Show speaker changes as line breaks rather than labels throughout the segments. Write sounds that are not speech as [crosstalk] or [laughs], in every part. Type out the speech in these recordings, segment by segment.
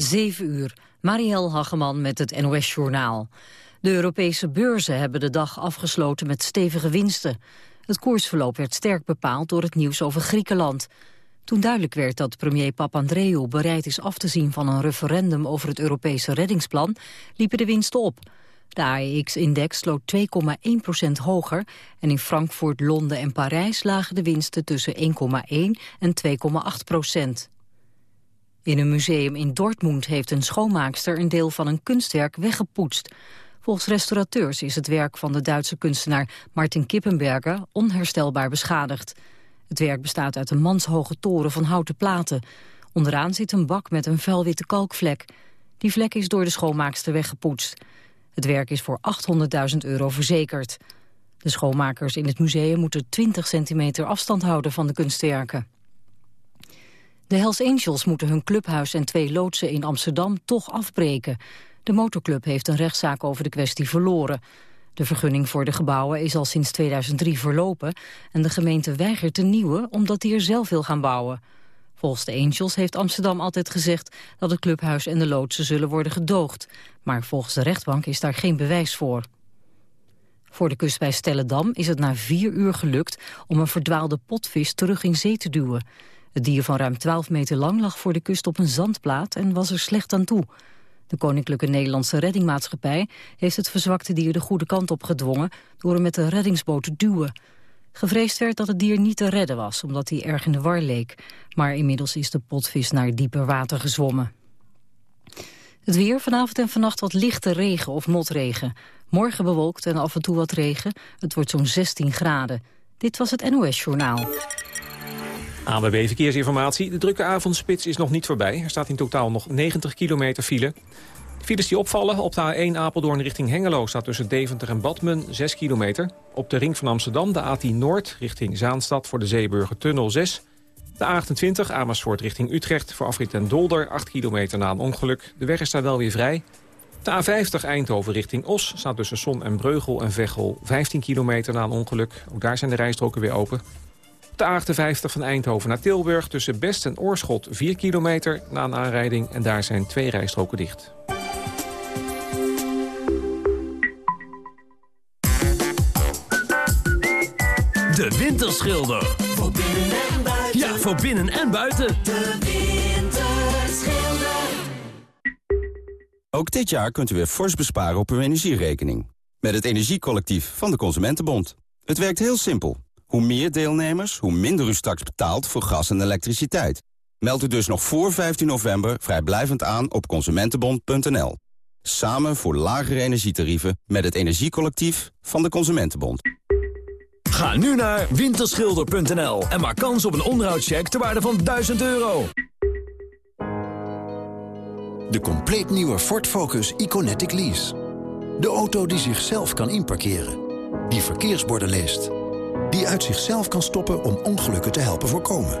7 uur, Marielle Hageman met het NOS-journaal. De Europese beurzen hebben de dag afgesloten met stevige winsten. Het koersverloop werd sterk bepaald door het nieuws over Griekenland. Toen duidelijk werd dat premier Papandreou bereid is af te zien van een referendum over het Europese reddingsplan, liepen de winsten op. De AEX-index sloot 2,1% hoger en in Frankfurt, Londen en Parijs lagen de winsten tussen 1,1 en 2,8 procent. In een museum in Dortmund heeft een schoonmaakster een deel van een kunstwerk weggepoetst. Volgens restaurateurs is het werk van de Duitse kunstenaar Martin Kippenberger onherstelbaar beschadigd. Het werk bestaat uit een manshoge toren van houten platen. Onderaan zit een bak met een vuilwitte kalkvlek. Die vlek is door de schoonmaakster weggepoetst. Het werk is voor 800.000 euro verzekerd. De schoonmakers in het museum moeten 20 centimeter afstand houden van de kunstwerken. De Hells Angels moeten hun clubhuis en twee loodsen in Amsterdam toch afbreken. De motorclub heeft een rechtszaak over de kwestie verloren. De vergunning voor de gebouwen is al sinds 2003 verlopen... en de gemeente weigert de nieuwe omdat hij er zelf wil gaan bouwen. Volgens de Angels heeft Amsterdam altijd gezegd... dat het clubhuis en de loodsen zullen worden gedoogd. Maar volgens de rechtbank is daar geen bewijs voor. Voor de kust bij Stellendam is het na vier uur gelukt... om een verdwaalde potvis terug in zee te duwen. Het dier van ruim 12 meter lang lag voor de kust op een zandplaat... en was er slecht aan toe... De Koninklijke Nederlandse Reddingmaatschappij heeft het verzwakte dier de goede kant op gedwongen door hem met de reddingsboot te duwen. Gevreesd werd dat het dier niet te redden was, omdat hij erg in de war leek. Maar inmiddels is de potvis naar dieper water gezwommen. Het weer, vanavond en vannacht wat lichte regen of motregen. Morgen bewolkt en af en toe wat regen. Het wordt zo'n 16 graden. Dit was het NOS Journaal.
ANWB Verkeersinformatie. De drukke avondspits is nog niet voorbij. Er staat in totaal nog 90 kilometer file. Files die opvallen op de A1 Apeldoorn richting Hengelo... staat tussen Deventer en Badmen 6 kilometer. Op de ring van Amsterdam de A10 Noord richting Zaanstad... voor de Zeeburger Tunnel 6. De A28 Amersfoort richting Utrecht voor afrit en Dolder... 8 kilometer na een ongeluk. De weg is daar wel weer vrij. De A50 Eindhoven richting Os staat tussen Son en Breugel en Veghel... 15 kilometer na een ongeluk. Ook daar zijn de rijstroken weer open de A58 van Eindhoven naar Tilburg tussen Best en Oorschot 4 kilometer na een aanrijding en daar zijn twee rijstroken dicht.
De Winterschilder.
Voor binnen en buiten.
Ja, voor binnen en buiten.
De Winterschilder.
Ook dit jaar kunt u weer fors besparen op uw energierekening. Met het Energiecollectief van de Consumentenbond. Het werkt heel simpel. Hoe meer deelnemers, hoe minder u straks betaalt voor gas en elektriciteit. Meld u dus nog voor 15 november vrijblijvend aan op consumentenbond.nl. Samen voor lagere energietarieven met het Energiecollectief van de Consumentenbond.
Ga nu naar winterschilder.nl en maak kans op een onderhoudscheck ter waarde van 1000 euro.
De compleet nieuwe Ford Focus Iconetic Lease. De auto die zichzelf kan inparkeren. Die verkeersborden leest die uit zichzelf kan stoppen om ongelukken te helpen voorkomen.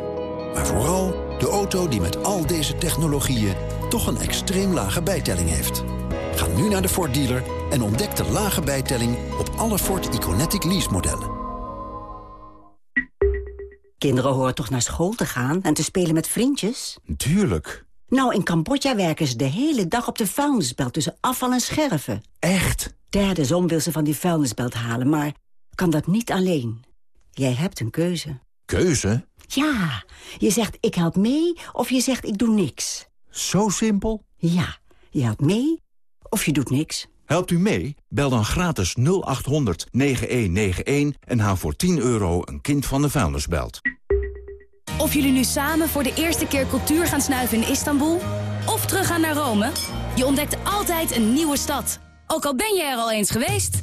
Maar vooral de auto die met al deze technologieën toch een extreem lage bijtelling heeft. Ga nu naar de Ford dealer en ontdek de lage bijtelling op alle Ford Iconetic lease modellen.
Kinderen horen toch naar school te gaan en te spelen met vriendjes?
Tuurlijk.
Nou, in Cambodja werken ze de hele dag op de vuilnisbelt tussen afval en scherven.
Echt?
Derde zon wil ze van die vuilnisbelt halen, maar kan dat niet alleen. Jij hebt een keuze.
Keuze?
Ja, je zegt ik help mee of je zegt ik doe niks.
Zo simpel?
Ja, je helpt mee of je doet niks.
Helpt u mee? Bel dan gratis 0800 9191 en haal voor 10 euro een kind van de vuilnisbelt.
Of jullie nu samen voor de eerste keer cultuur gaan snuiven in Istanbul... of teruggaan naar Rome, je ontdekt altijd een nieuwe stad. Ook al ben je er al eens geweest...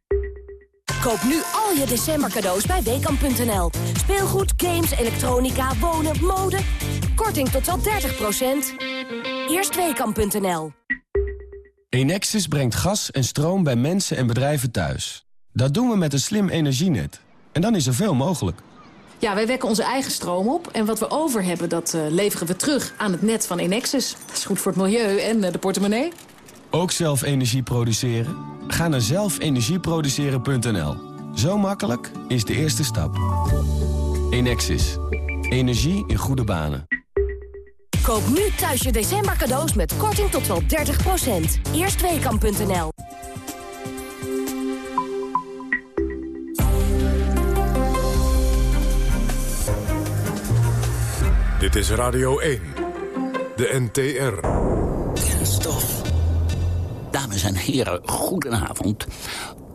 Koop nu al je december cadeaus bij Weekamp.nl. Speelgoed, games, elektronica, wonen, mode. Korting tot wel 30%. Eerst Weekamp.nl.
Enexis brengt gas en stroom bij mensen en bedrijven thuis. Dat doen we met een slim energienet. En dan is er veel mogelijk.
Ja, wij wekken onze eigen stroom op. En wat we over hebben, dat uh, leveren we terug aan het net van Enexis. Dat is goed voor het milieu en uh, de portemonnee.
Ook zelf energie produceren? Ga naar zelfenergieproduceren.nl. Zo makkelijk is de eerste stap. Enexis. Energie in goede banen.
Koop nu thuis je december cadeaus met korting tot wel 30%. Eerstweekam.nl
Dit is Radio 1. De NTR.
Kenstof. Dames en heren, goedenavond.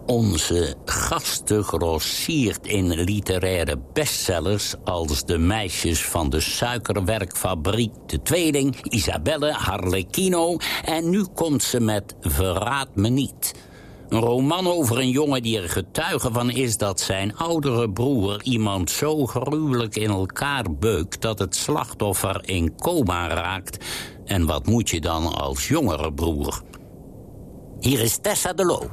Onze gasten grossiert in literaire bestsellers... als De Meisjes van de Suikerwerkfabriek, De Tweeling... Isabelle Harlequino en nu komt ze met Verraad me niet... Een roman over een jongen die er getuige van is dat zijn oudere broer iemand zo gruwelijk in elkaar beukt dat het slachtoffer in coma raakt. En wat moet je dan als jongere broer? Hier is Tessa de Loo.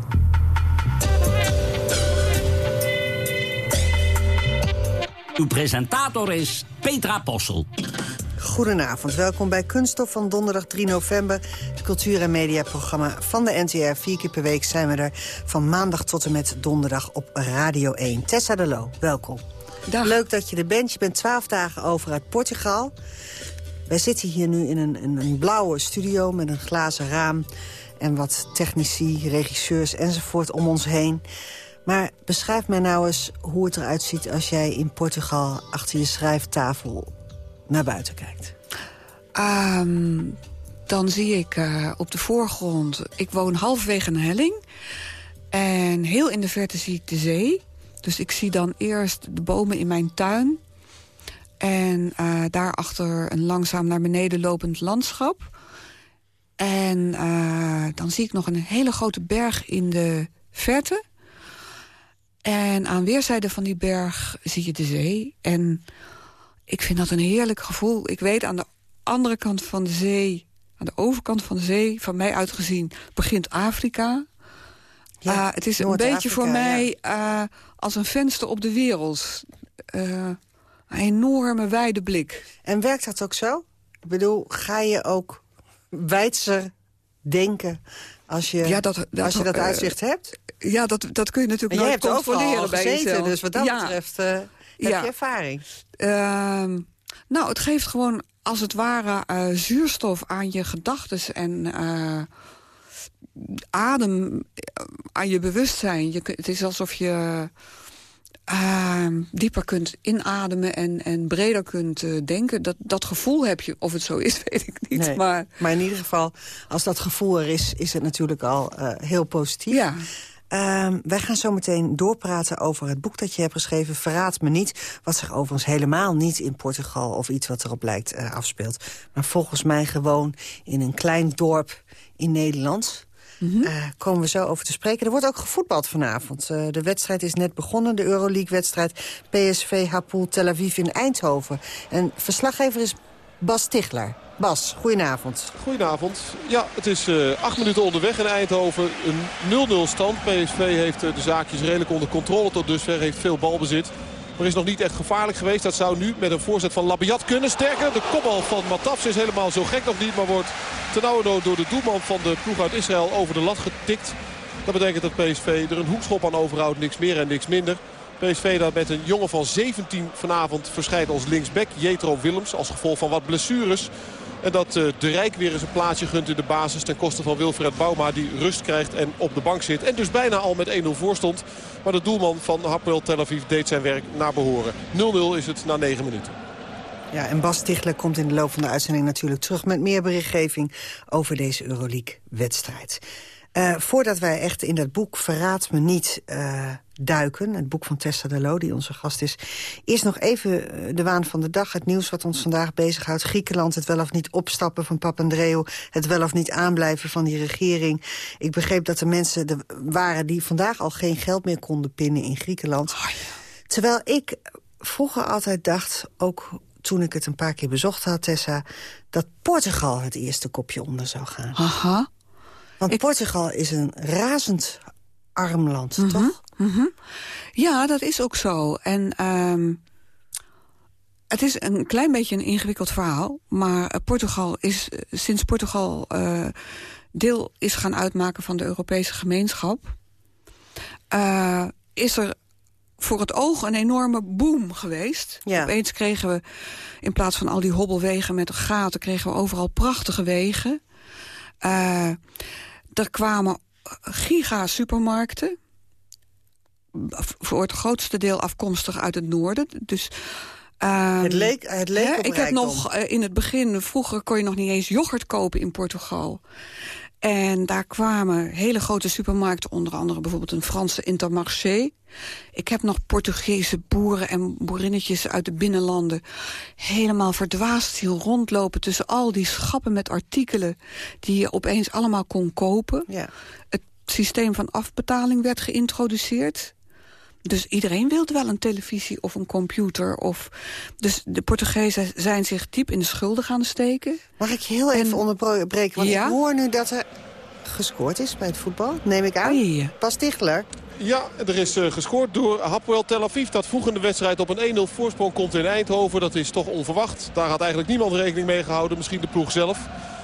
Uw presentator is Petra Possel.
Goedenavond, welkom bij Kunststof van donderdag 3 november. Het cultuur- en mediaprogramma van de NTR. Vier keer per week zijn we er van maandag tot en met donderdag op Radio 1. Tessa de Loo, welkom.
Dag.
Leuk dat je er bent. Je bent twaalf dagen over uit Portugal. Wij zitten hier nu in een, in een blauwe studio met een glazen raam... en wat technici, regisseurs enzovoort om ons heen. Maar beschrijf mij nou eens hoe het eruit ziet als jij in Portugal achter je schrijftafel naar buiten kijkt?
Um, dan zie ik uh, op de voorgrond... Ik woon halverwege een helling. En heel in de verte zie ik de zee. Dus ik zie dan eerst de bomen in mijn tuin. En uh, daarachter een langzaam naar beneden lopend landschap. En uh, dan zie ik nog een hele grote berg in de verte. En aan weerszijden van die berg zie je de zee. En ik vind dat een heerlijk gevoel. Ik weet aan de andere kant van de zee, aan de overkant van de zee, van mij uitgezien, begint Afrika. Ja, uh, het is een beetje voor mij ja. uh, als een venster op de wereld. Uh, een enorme wijde blik.
En werkt dat ook zo? Ik bedoel, ga je ook wijdser denken als je,
ja, dat, dat,
als je dat uitzicht hebt?
Ja, dat, dat kun je natuurlijk
en
nooit controleren
bij
gezeten,
jezelf. Dus wat dat
ja.
betreft heb je ervaring.
Uh, nou, het geeft gewoon als het ware uh, zuurstof aan je gedachtes en adem aan je bewustzijn. Je, het is alsof je uh, dieper kunt inademen en, en breder kunt denken. Dat, dat gevoel heb je. Of het zo is, [laughs] weet ik niet.
Nee,
maar,
maar in ieder geval, als dat gevoel er is, is het natuurlijk al heel positief.
Ja.
Uh, wij gaan zo meteen doorpraten over het boek dat je hebt geschreven... Verraad me niet, wat zich overigens helemaal niet in Portugal... of iets wat erop lijkt uh, afspeelt. Maar volgens mij gewoon in een klein dorp in Nederland... Mm -hmm. uh, komen we zo over te spreken. Er wordt ook gevoetbald vanavond. Uh, de wedstrijd is net begonnen, de Euroleague-wedstrijd... PSV Hapoel Tel Aviv in Eindhoven. En verslaggever is Bas Tichler. Bas, goedenavond.
Goedenavond. Ja, het is uh, acht minuten onderweg in Eindhoven. Een 0-0 stand. PSV heeft uh, de zaakjes redelijk onder controle tot dusver. Heeft veel balbezit. Maar is nog niet echt gevaarlijk geweest. Dat zou nu met een voorzet van Labiat kunnen. Sterker, de kopbal van Matafs is helemaal zo gek nog niet. Maar wordt ternauwernood door de doelman van de ploeg uit Israël over de lat getikt. Dat betekent dat PSV er een hoekschop aan overhoudt. Niks meer en niks minder. PSV dat met een jongen van 17 vanavond verschijnt als linksback. Jetro Willems als gevolg van wat blessures. En dat uh, De Rijk weer eens een plaatsje gunt in de basis ten koste van Wilfred Bouma. Die rust krijgt en op de bank zit. En dus bijna al met 1-0 voor stond. Maar de doelman van Hapoel Tel Aviv deed zijn werk naar behoren. 0-0 is het na 9 minuten.
Ja, en Bas Tichler komt in de loop van de uitzending natuurlijk terug... met meer berichtgeving over deze Euroleague-wedstrijd. Uh, voordat wij echt in dat boek Verraad me niet uh, duiken... het boek van Tessa de Loo, die onze gast is... eerst nog even de waan van de dag, het nieuws wat ons vandaag bezighoudt. Griekenland, het wel of niet opstappen van Papandreou... het wel of niet aanblijven van die regering. Ik begreep dat er mensen er waren die vandaag al geen geld meer konden pinnen in Griekenland.
Oh, ja.
Terwijl ik vroeger altijd dacht, ook toen ik het een paar keer bezocht had, Tessa... dat Portugal het eerste kopje onder zou gaan.
Aha.
Want ik... Portugal is een razend arm land,
mm -hmm,
toch?
Mm -hmm. Ja, dat is ook zo. En um, Het is een klein beetje een ingewikkeld verhaal. Maar eh, Portugal is, eh, sinds Portugal uh, deel is gaan uitmaken van de Europese gemeenschap... Uh, is er voor het oog een enorme boom geweest. Ja. Opeens kregen we, in plaats van al die hobbelwegen met gaten... kregen we overal prachtige wegen. Uh, er kwamen giga-supermarkten. Voor het grootste deel afkomstig uit het noorden. Dus...
Uh, het leek, het leek hè,
Ik heb nog uh, in het begin, vroeger kon je nog niet eens yoghurt kopen in Portugal. En daar kwamen hele grote supermarkten, onder andere bijvoorbeeld een Franse Intermarché. Ik heb nog Portugese boeren en boerinnetjes uit de binnenlanden helemaal verdwaasd zien rondlopen tussen al die schappen met artikelen die je opeens allemaal kon kopen.
Ja.
Het systeem van afbetaling werd geïntroduceerd. Dus iedereen wilde wel een televisie of een computer. Of, dus de Portugezen zijn zich diep in de schulden gaan steken.
Mag ik je heel even onderbreken? Want ja? ik hoor nu dat er gescoord is bij het voetbal. Neem ik aan.
Ja.
Pas Tichler.
Ja, er is uh, gescoord door Hapoel Tel Aviv. Dat vroeg in de wedstrijd op een 1-0 voorsprong komt in Eindhoven. Dat is toch onverwacht. Daar had eigenlijk niemand rekening mee gehouden. Misschien de ploeg zelf.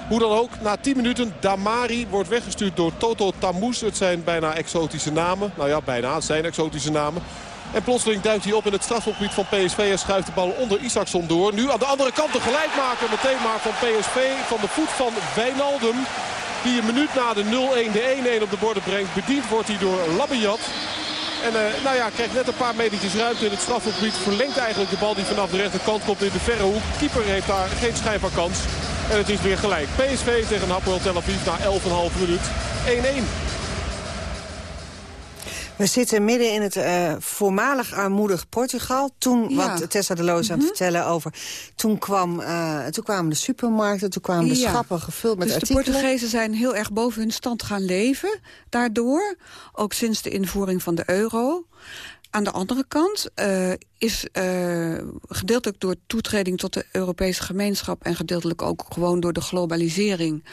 Hoe dan ook, na 10 minuten, Damari wordt weggestuurd door Toto Tamous. Het zijn bijna exotische namen. Nou ja, bijna, het zijn exotische namen. En plotseling duikt hij op in het strafgebied van PSV en schuift de bal onder Isaacson door. Nu aan de andere kant de gelijkmaker meteen maar van PSV. Van de voet van Wijnaldum. Die een minuut na de 0-1 de 1-1 op de borden brengt. Bediend wordt hij door Labiat. En uh, nou ja, krijgt net een paar metertjes ruimte in het strafgebied. Verlengt eigenlijk de bal die vanaf de rechterkant komt in de verre hoek. Keeper heeft daar geen schijn van kans. En het is weer gelijk. PSV tegen Hapoel Tel Aviv na 11,5 minuut. 1-1.
We zitten midden in het uh, voormalig armoedig Portugal. Toen, ja. wat Tessa de Loos aan het -hmm. vertellen over... Toen, kwam, uh, toen kwamen de supermarkten, toen kwamen de ja. schappen gevuld met
dus
artikelen.
de Portugezen zijn heel erg boven hun stand gaan leven. Daardoor, ook sinds de invoering van de euro... Aan de andere kant uh, is uh, gedeeltelijk door toetreding tot de Europese gemeenschap... en gedeeltelijk ook gewoon door de globalisering...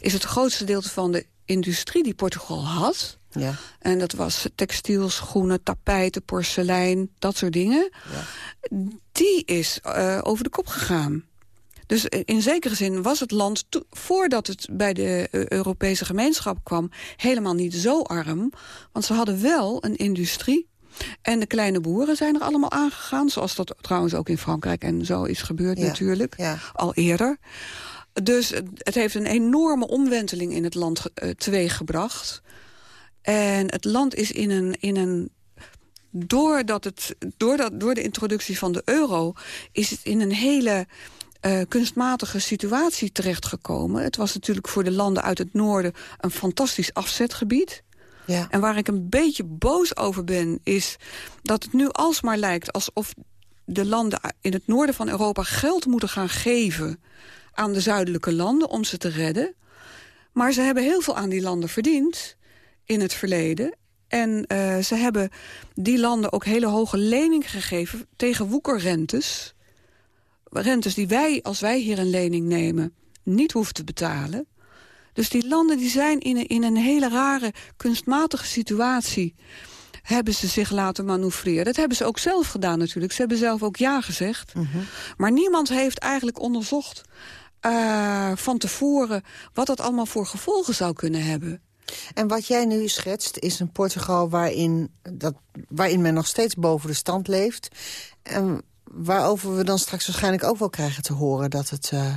is het grootste deel van de industrie die Portugal had...
Ja.
En dat was textiel, schoenen, tapijten, porselein, dat soort dingen.
Ja.
Die is uh, over de kop gegaan. Dus in zekere zin was het land, voordat het bij de Europese gemeenschap kwam... helemaal niet zo arm, want ze hadden wel een industrie... En de kleine boeren zijn er allemaal aangegaan. Zoals dat trouwens ook in Frankrijk en zo is gebeurd
ja.
natuurlijk.
Ja.
Al eerder. Dus het heeft een enorme omwenteling in het land uh, teweeggebracht. En het land is in een... In een doordat het, doordat, door de introductie van de euro is het in een hele uh, kunstmatige situatie terechtgekomen. Het was natuurlijk voor de landen uit het noorden een fantastisch afzetgebied.
Ja.
En waar ik een beetje boos over ben, is dat het nu alsmaar lijkt alsof de landen in het noorden van Europa geld moeten gaan geven aan de zuidelijke landen om ze te redden. Maar ze hebben heel veel aan die landen verdiend in het verleden. En uh, ze hebben die landen ook hele hoge leningen gegeven tegen woekerrentes. Rentes die wij, als wij hier een lening nemen, niet hoeven te betalen. Dus die landen die zijn in een, in een hele rare, kunstmatige situatie hebben ze zich laten manoeuvreren. Dat hebben ze ook zelf gedaan natuurlijk. Ze hebben zelf ook ja gezegd.
Mm -hmm.
Maar niemand heeft eigenlijk onderzocht uh, van tevoren... wat dat allemaal voor gevolgen zou kunnen hebben.
En wat jij nu schetst is een Portugal waarin, dat, waarin men nog steeds boven de stand leeft. En waarover we dan straks waarschijnlijk ook wel krijgen te horen dat het... Uh,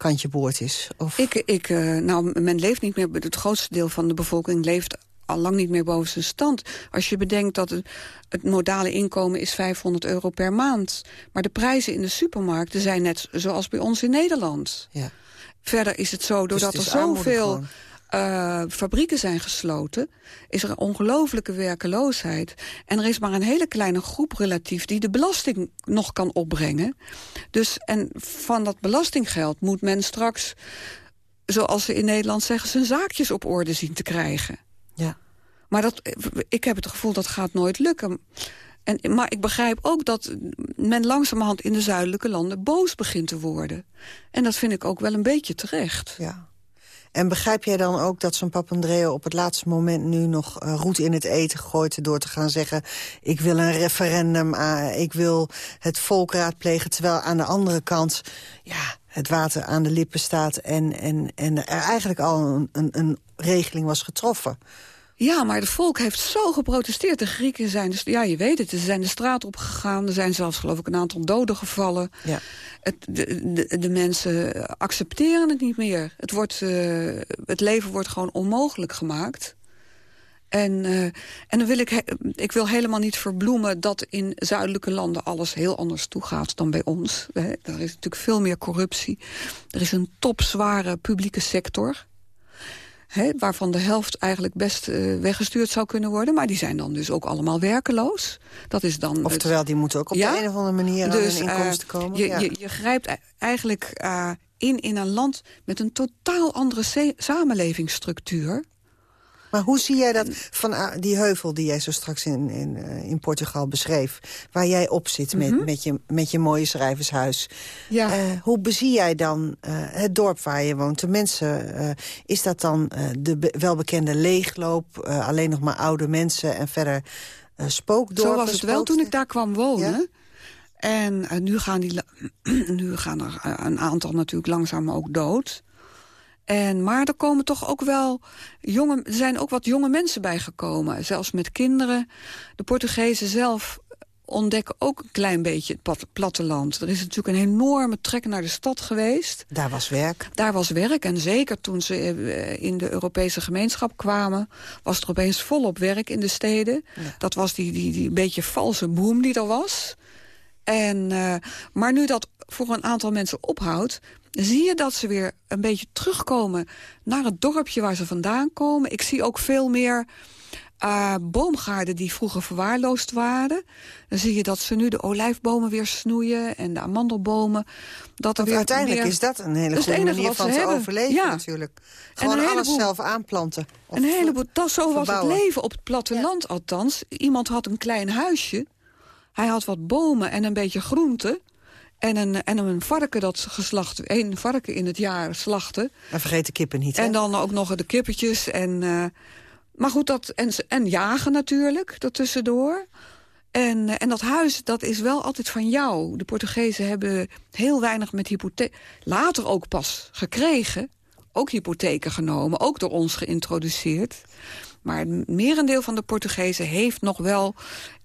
kantje boord is? Of?
Ik, ik, uh, nou, men leeft niet meer, het grootste deel van de bevolking leeft al lang niet meer boven zijn stand. Als je bedenkt dat het, het modale inkomen is 500 euro per maand. Maar de prijzen in de supermarkten zijn net zoals bij ons in Nederland.
Ja.
Verder is het zo, doordat
dus het
er zoveel uh, fabrieken zijn gesloten... is er een ongelofelijke werkeloosheid. En er is maar een hele kleine groep relatief... die de belasting nog kan opbrengen. Dus, en van dat belastinggeld moet men straks... zoals ze in Nederland zeggen... zijn zaakjes op orde zien te krijgen.
Ja.
Maar dat, ik heb het gevoel dat gaat nooit lukken. En, maar ik begrijp ook dat men langzamerhand in de zuidelijke landen boos begint te worden. En dat vind ik ook wel een beetje terecht.
Ja. En begrijp jij dan ook dat zo'n Papandreou op het laatste moment nu nog uh, roet in het eten gooit... door te gaan zeggen, ik wil een referendum, uh, ik wil het volk raadplegen... terwijl aan de andere kant ja, het water aan de lippen staat... en, en, en er eigenlijk al een, een, een regeling was getroffen...
Ja, maar het volk heeft zo geprotesteerd. De Grieken zijn, dus, ja, je weet het, ze zijn de straat opgegaan. Er zijn zelfs, geloof ik, een aantal doden gevallen. Ja. Het, de, de, de, mensen accepteren het niet meer. Het, wordt, uh, het leven wordt gewoon onmogelijk gemaakt. En, uh, en dan wil ik, ik wil helemaal niet verbloemen dat in zuidelijke landen alles heel anders toegaat dan bij ons. Er is natuurlijk veel meer corruptie. Er is een topzware publieke sector waarvan de helft eigenlijk best uh, weggestuurd zou kunnen worden. Maar die zijn dan dus ook allemaal werkeloos. Dat is dan
Oftewel, die moeten ook op de een of andere manier dus, aan hun inkomsten uh, komen.
Je, ja. je, je, grijpt e-, eigenlijk uh, in in een land met een totaal andere samenlevingsstructuur.
Maar hoe zie jij dat van uh, die heuvel die jij zo straks in, in, uh, in Portugal beschreef... waar jij op zit met, mm -hmm. met, je, met je mooie schrijvershuis. Ja. Uh, hoe bezie jij dan het dorp waar je woont? De mensen, is dat dan de be welbekende leegloop? alleen nog maar oude mensen en verder spookdorpen?
Zo was het wel toen ik daar kwam wonen. Ja? En nu, gaan die, [clears throat] nu gaan er een aantal natuurlijk langzaam ook dood... En, maar er komen toch ook wel jonge, er zijn ook wat jonge mensen bijgekomen. Zelfs met kinderen. De Portugezen zelf ontdekken ook een klein beetje het platteland. Er is natuurlijk een enorme trek naar de stad geweest.
Daar was werk.
Daar was werk. En zeker toen ze eh, in de Europese gemeenschap kwamen... was er opeens volop werk in de steden. Ja. Dat was die, die, die beetje valse boom die er was. En, uh, maar nu dat voor een aantal mensen ophoudt zie je dat ze weer een beetje terugkomen naar het dorpje waar ze vandaan komen. Ik zie ook veel meer uh, boomgaarden die vroeger verwaarloosd waren. Dan zie je dat ze nu de olijfbomen weer snoeien en de amandelbomen.
Dat er weer uiteindelijk meer... is dat een hele goede manier van te overleven ja. natuurlijk. Gewoon alles heleboel... zelf aanplanten.
Een heleboel, dat zo was het leven op het platteland ja. althans. Iemand had een klein huisje. Hij had wat bomen en een beetje groenten. En een, en een varken dat geslacht, één varken in het jaar slachten.
En vergeet de kippen niet, hè?
En dan ook nog de kippetjes. En, uh, maar goed, dat, en, en jagen natuurlijk, tussendoor. En, en dat huis, dat is wel altijd van jou. De Portugezen hebben heel weinig met hypotheek... Later ook pas gekregen, ook hypotheken genomen, ook door ons geïntroduceerd. Maar het merendeel van de Portugezen heeft nog wel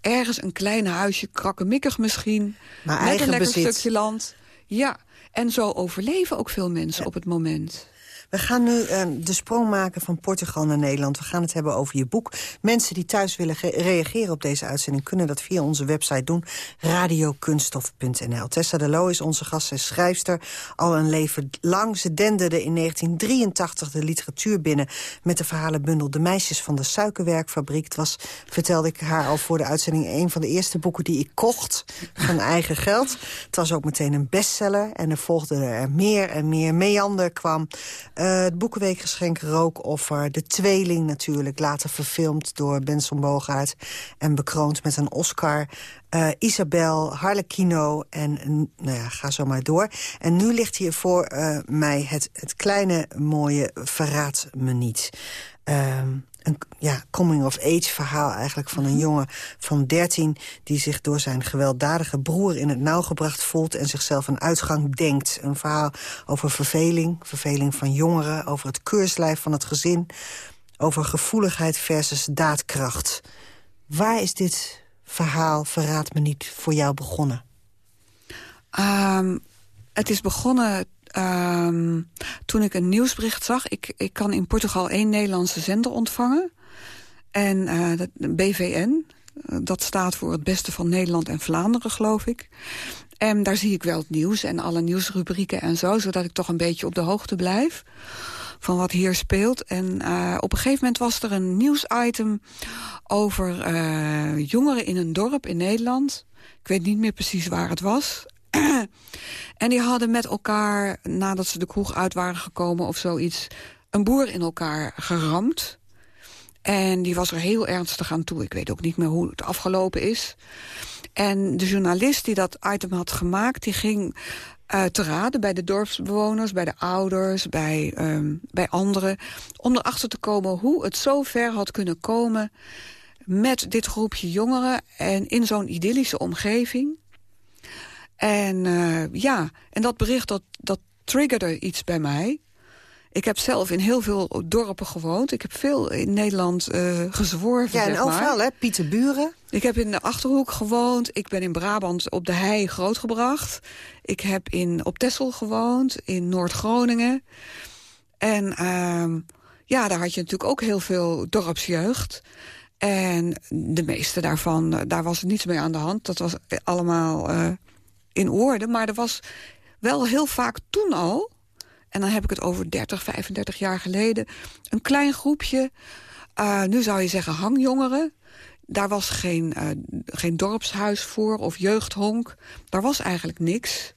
ergens een klein huisje, krakkemikkig misschien.
Maar
met
eigen
een lekker
bezit.
stukje land. Ja, en zo overleven ook veel mensen ja. op het moment.
We gaan nu uh, de sprong maken van Portugal naar Nederland. We gaan het hebben over je boek. Mensen die thuis willen reageren op deze uitzending... kunnen dat via onze website doen, radiokunstof.nl. Tessa de Loo is onze gast en schrijfster. Al een leven lang. Ze denderde in 1983 de literatuur binnen... met de verhalenbundel De Meisjes van de Suikerwerkfabriek. Het was, vertelde ik haar al voor de uitzending... een van de eerste boeken die ik kocht van eigen geld. Het was ook meteen een bestseller. En er volgden er meer en meer. Meander kwam... Uh, het Boekenweekgeschenk Rookoffer. De Tweeling natuurlijk, later verfilmd door Benson Bogaert... en bekroond met een Oscar. Uh, Isabel, Harlequino en nou ja, ga zo maar door. En nu ligt hier voor uh, mij het, het kleine mooie Verraad me niet. Uh, een ja, coming-of-age verhaal eigenlijk van een jongen van 13... die zich door zijn gewelddadige broer in het nauw gebracht voelt... en zichzelf een uitgang denkt. Een verhaal over verveling, verveling van jongeren... over het keurslijf van het gezin... over gevoeligheid versus daadkracht. Waar is dit verhaal, verraad me niet, voor jou begonnen?
Um, het is begonnen Um, toen ik een nieuwsbericht zag... Ik, ik kan in Portugal één Nederlandse zender ontvangen. En uh, dat, BVN, dat staat voor het beste van Nederland en Vlaanderen, geloof ik. En daar zie ik wel het nieuws en alle nieuwsrubrieken en zo... zodat ik toch een beetje op de hoogte blijf van wat hier speelt. En uh, op een gegeven moment was er een nieuwsitem over jongeren in een dorp in Nederland. Ik weet niet meer precies waar het was. En die hadden met elkaar, nadat ze de kroeg uit waren gekomen of zoiets... een boer in elkaar geramd. En die was er heel ernstig aan toe. Ik weet ook niet meer hoe het afgelopen is. En de journalist die dat item had gemaakt... die ging uh, te raden bij de dorpsbewoners, bij de ouders, bij, um, bij anderen... om erachter te komen hoe het zo ver had kunnen komen... met dit groepje jongeren en in zo'n idyllische omgeving. En uh, ja, en dat bericht dat, dat triggerde iets bij mij. Ik heb zelf in heel veel dorpen gewoond. Ik heb veel in Nederland uh, gezworven,
Ja, en overal, hè? Pieterburen.
Ik heb in de Achterhoek gewoond. Ik ben in Brabant op de hei grootgebracht. Ik heb in, op Texel gewoond, in Noord-Groningen. En uh, ja, daar had je natuurlijk ook heel veel dorpsjeugd. En de meeste daarvan, daar was niets mee aan de hand. Dat was allemaal uh, in orde. Maar er was wel heel vaak toen al en dan heb ik het over 30, 35 jaar geleden... een klein groepje, uh, nu zou je zeggen hangjongeren... Daar was geen, uh, geen dorpshuis voor of jeugdhonk. Daar was eigenlijk niks.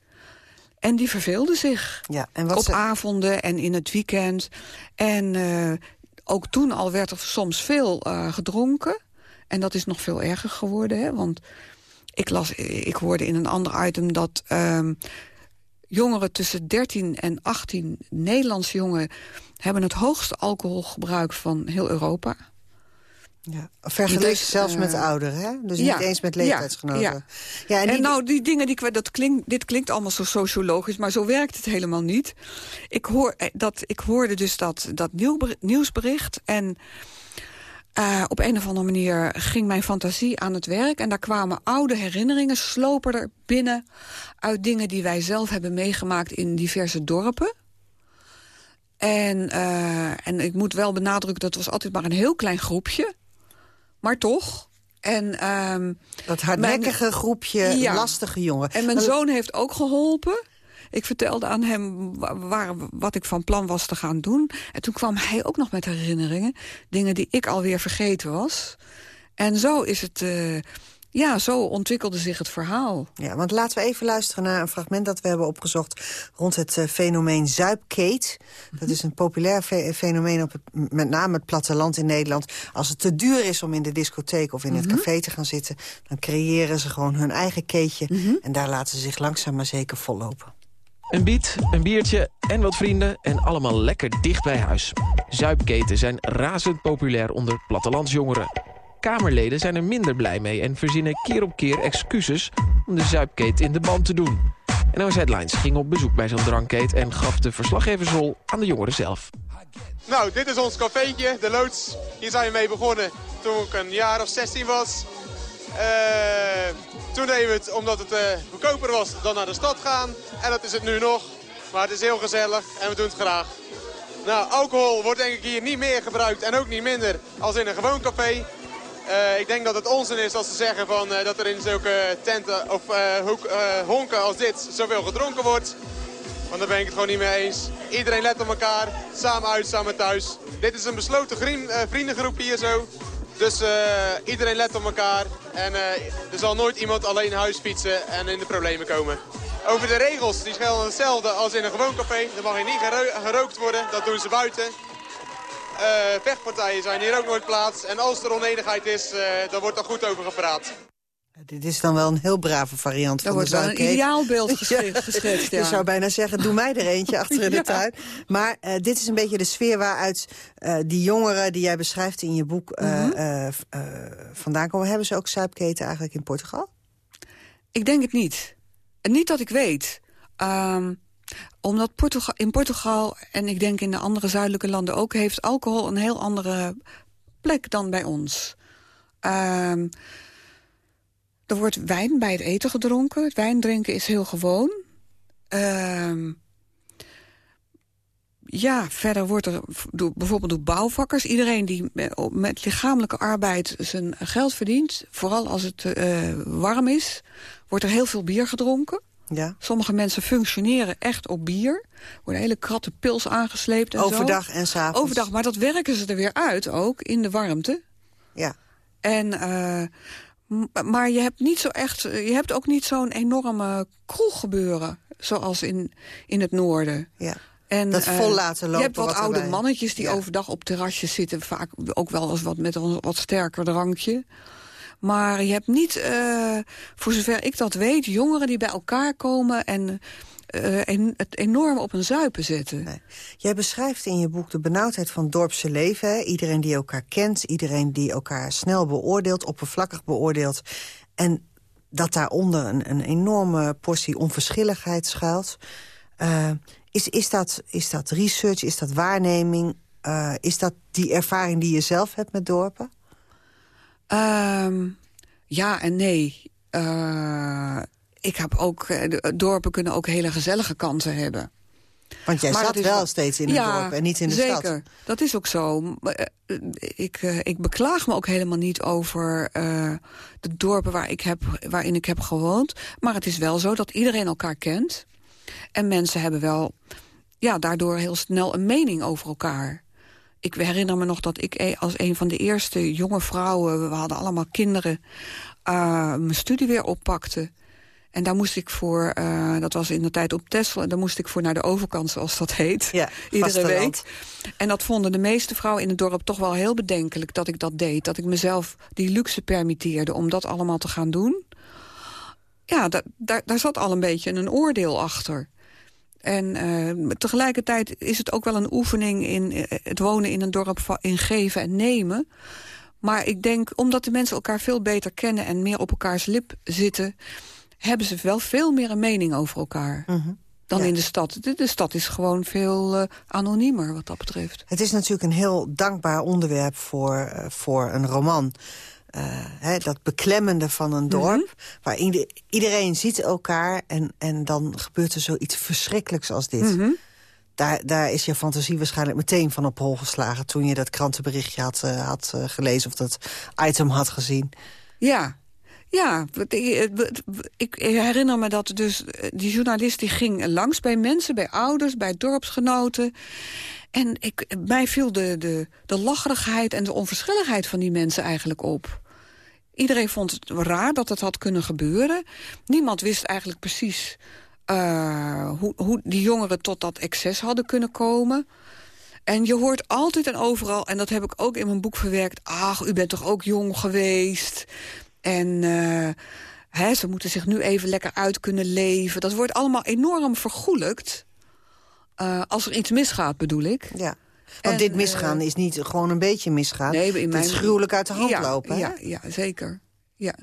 En die verveelden zich
ja, en wat
op
ze...
avonden en in het weekend. En uh, ook toen al werd er soms veel uh, gedronken. En dat is nog veel erger geworden. Hè? Want ik, las, ik hoorde in een ander item dat... Uh, jongeren tussen 13 en 18, Nederlandse jongeren... hebben het hoogste alcoholgebruik van heel Europa.
Ja, vergeleken dus, zelfs uh, met ouderen, hè? Dus ja, niet eens met leeftijdsgenoten.
Ja, ja. ja en, en, nou, die dingen, die, dat klinkt, dit klinkt allemaal zo sociologisch... maar zo werkt het helemaal niet. Ik, hoor, dat, ik hoorde dus dat, dat nieuwsbericht en... Uh, op een of andere manier ging mijn fantasie aan het werk... en daar kwamen oude herinneringen, slopen er binnen... uit dingen die wij zelf hebben meegemaakt in diverse dorpen. En, uh, en ik moet wel benadrukken, dat was altijd maar een heel klein groepje. Maar toch. En, um,
dat hardnekkige mijn, groepje ja, lastige jongen.
En mijn zoon heeft ook geholpen. Ik vertelde aan hem waar, wat ik van plan was te gaan doen. En toen kwam hij ook nog met herinneringen. Dingen die ik alweer vergeten was. En zo is het... Uh, ja, zo ontwikkelde zich het verhaal.
Ja, want laten we even luisteren naar een fragment dat we hebben opgezocht... rond het uh, fenomeen zuipkeet. Dat is een populair fe fenomeen op het, met name het platteland in Nederland. Als het te duur is om in de discotheek of in het café te gaan zitten... dan creëren ze gewoon hun eigen keetje... Mm -hmm. en daar laten ze zich langzaam maar zeker vollopen.
Een biet, een biertje en wat vrienden en allemaal lekker dicht bij huis. Zuipketen zijn razend populair onder plattelandsjongeren. Kamerleden zijn er minder blij mee en verzinnen keer op keer excuses... om de zuipkeet in de band te doen. En OZ Headlines ging op bezoek bij zo'n drankkeet... en gaf de verslaggeversrol aan de jongeren zelf.
Nou, dit is ons cafeetje, de loods. Hier zijn we mee begonnen toen ik een jaar of 16 was. Uh, toen deden we het omdat het uh, goedkoper was dan naar de stad gaan. En dat is het nu nog. Maar het is heel gezellig en we doen het graag. Nou, alcohol wordt denk ik hier niet meer gebruikt en ook niet minder als in een gewoon café. Uh, ik denk dat het onzin is als ze zeggen van, dat er in zulke tenten of hoek, honken als dit zoveel gedronken wordt. Want daar ben ik het gewoon niet mee eens. Iedereen let op elkaar, samen uit, samen thuis. Dit is een besloten vriendengroep hier zo. Dus uh, iedereen let op elkaar en uh, er zal nooit iemand alleen huis fietsen en in de problemen komen. Over de regels, die gelden hetzelfde als in een gewoon café. Er mag hier niet gero gerookt worden, dat doen ze buiten. Uh, vechtpartijen zijn hier ook nooit plaats. En als er onenigheid is, dan wordt er goed over gepraat.
Dit is dan wel een heel brave variant
dat
van
de wordt wel een ideaalbeeld [laughs] geschetst. ja.
Je zou bijna zeggen, doe mij er eentje [laughs] achter in de ja. tuin. Maar uh, dit is een beetje de sfeer waaruit uh, die jongeren die jij beschrijft in je boek uh, mm -hmm. vandaan komen. Hebben ze ook zuipketen eigenlijk in Portugal?
Ik denk het niet. Niet dat ik weet. Um, omdat Portugal, in Portugal, en ik denk in de andere zuidelijke landen ook... heeft alcohol een heel andere plek dan bij ons. Um, er wordt wijn bij het eten gedronken. Het wijn drinken is heel gewoon. Uh, ja, verder wordt er door, bijvoorbeeld door bouwvakkers... iedereen die met lichamelijke arbeid zijn geld verdient... vooral als het uh, warm is, wordt er heel veel bier gedronken.
Ja.
Sommige mensen functioneren echt op bier. Er worden hele kratten pils aangesleept en
Overdag
zo.
en s'avonds.
Overdag, maar dat werken ze er weer uit ook, in de warmte.
Ja.
En... Uh, maar je hebt, niet zo echt, je hebt ook niet zo'n enorme kroeg gebeuren. Zoals in, in het noorden.
Ja.
En,
Dat
eh,
vol laten lopen
Je hebt wat,
wat
oude
erbij-
mannetjes die overdag op terrasjes zitten. Vaak ook wel eens wat met een wat sterker drankje. Maar je hebt niet, eh, voor zover ik dat weet, jongeren die bij elkaar komen... en eh, en het enorm op een zuipen zetten.
Jij beschrijft in je boek de benauwdheid van het dorpse leven. hè? Iedereen die elkaar kent, iedereen die elkaar snel beoordeelt... oppervlakkig beoordeelt. En dat daaronder een, een enorme portie onverschilligheid schuilt. Eh, is, is, dat, is dat research, is dat waarneming? Eh, is dat die ervaring die je zelf hebt met dorpen?
Ehm, ja en nee. Ik heb ook, eh, de- dorpen kunnen ook hele gezellige kanten hebben.
Want jij
Maar
zat wel steeds in een
Ja,
dorp en niet in de
zeker.
stad.
dat is ook zo. Eh, Ik, eh, ik beklaag me ook helemaal niet over eh, de dorpen waar ik heb, waarin ik heb gewoond. Maar het is wel zo dat iedereen elkaar kent. En mensen hebben wel ja, daardoor heel snel een mening over elkaar. Ik herinner me nog dat ik e- als een van de eerste jonge vrouwen... we hadden allemaal kinderen, eh, mijn studie weer oppakte. En daar moest ik voor, eh, dat was in de tijd op Texel... en daar moest ik voor naar de overkant, zoals dat heet. [laughs] iedere
vasteland.
week. En dat vonden de meeste vrouwen in het dorp toch wel heel bedenkelijk... dat ik dat deed, dat ik mezelf die luxe permitteerde... om dat allemaal te gaan doen. Ja, da- daar, daar zat al een beetje een oordeel achter. En eh, tegelijkertijd is het ook wel een oefening in eh, het wonen in een dorp in geven en nemen. Maar ik denk, omdat de mensen elkaar veel beter kennen en meer op elkaars lip zitten, hebben ze wel veel meer een mening over elkaar. Dan in de stad. De, de stad is gewoon veel eh, anoniemer wat dat betreft.
Het is natuurlijk een heel dankbaar onderwerp voor, eh, voor een roman. Eh, hè, dat beklemmende van een dorp, waar ieder- iedereen ziet elkaar... En, en dan gebeurt er zoiets verschrikkelijks als dit.
Mhm.
Daar, daar is je fantasie waarschijnlijk meteen van op hol geslagen... toen je dat krantenberichtje had, had gelezen of dat item had gezien.
Ja, ja, ik ik herinner me dat dus eh, die journalist die ging langs bij mensen, bij ouders, bij dorpsgenoten. En ik, mij viel de, de, de lacherigheid en de onverschilligheid van die mensen eigenlijk op. Iedereen vond het raar dat het had kunnen gebeuren. Niemand wist eigenlijk precies eh, hoe, hoe die jongeren tot dat excess hadden kunnen komen. En je hoort altijd en overal, en dat heb ik ook in mijn boek verwerkt... ach, u bent toch ook jong geweest? En eh, hè, ze moeten zich nu even lekker uit kunnen leven. Dat wordt allemaal enorm vergoelijkt. Eh, als er iets misgaat, bedoel ik.
Ja. Want
En,
dit misgaan
eh,
is niet gewoon een beetje misgaan.
Nee, in mijn-
is gruwelijk uit de hand
Ja,
lopen.
Ja, ja, zeker. Ja.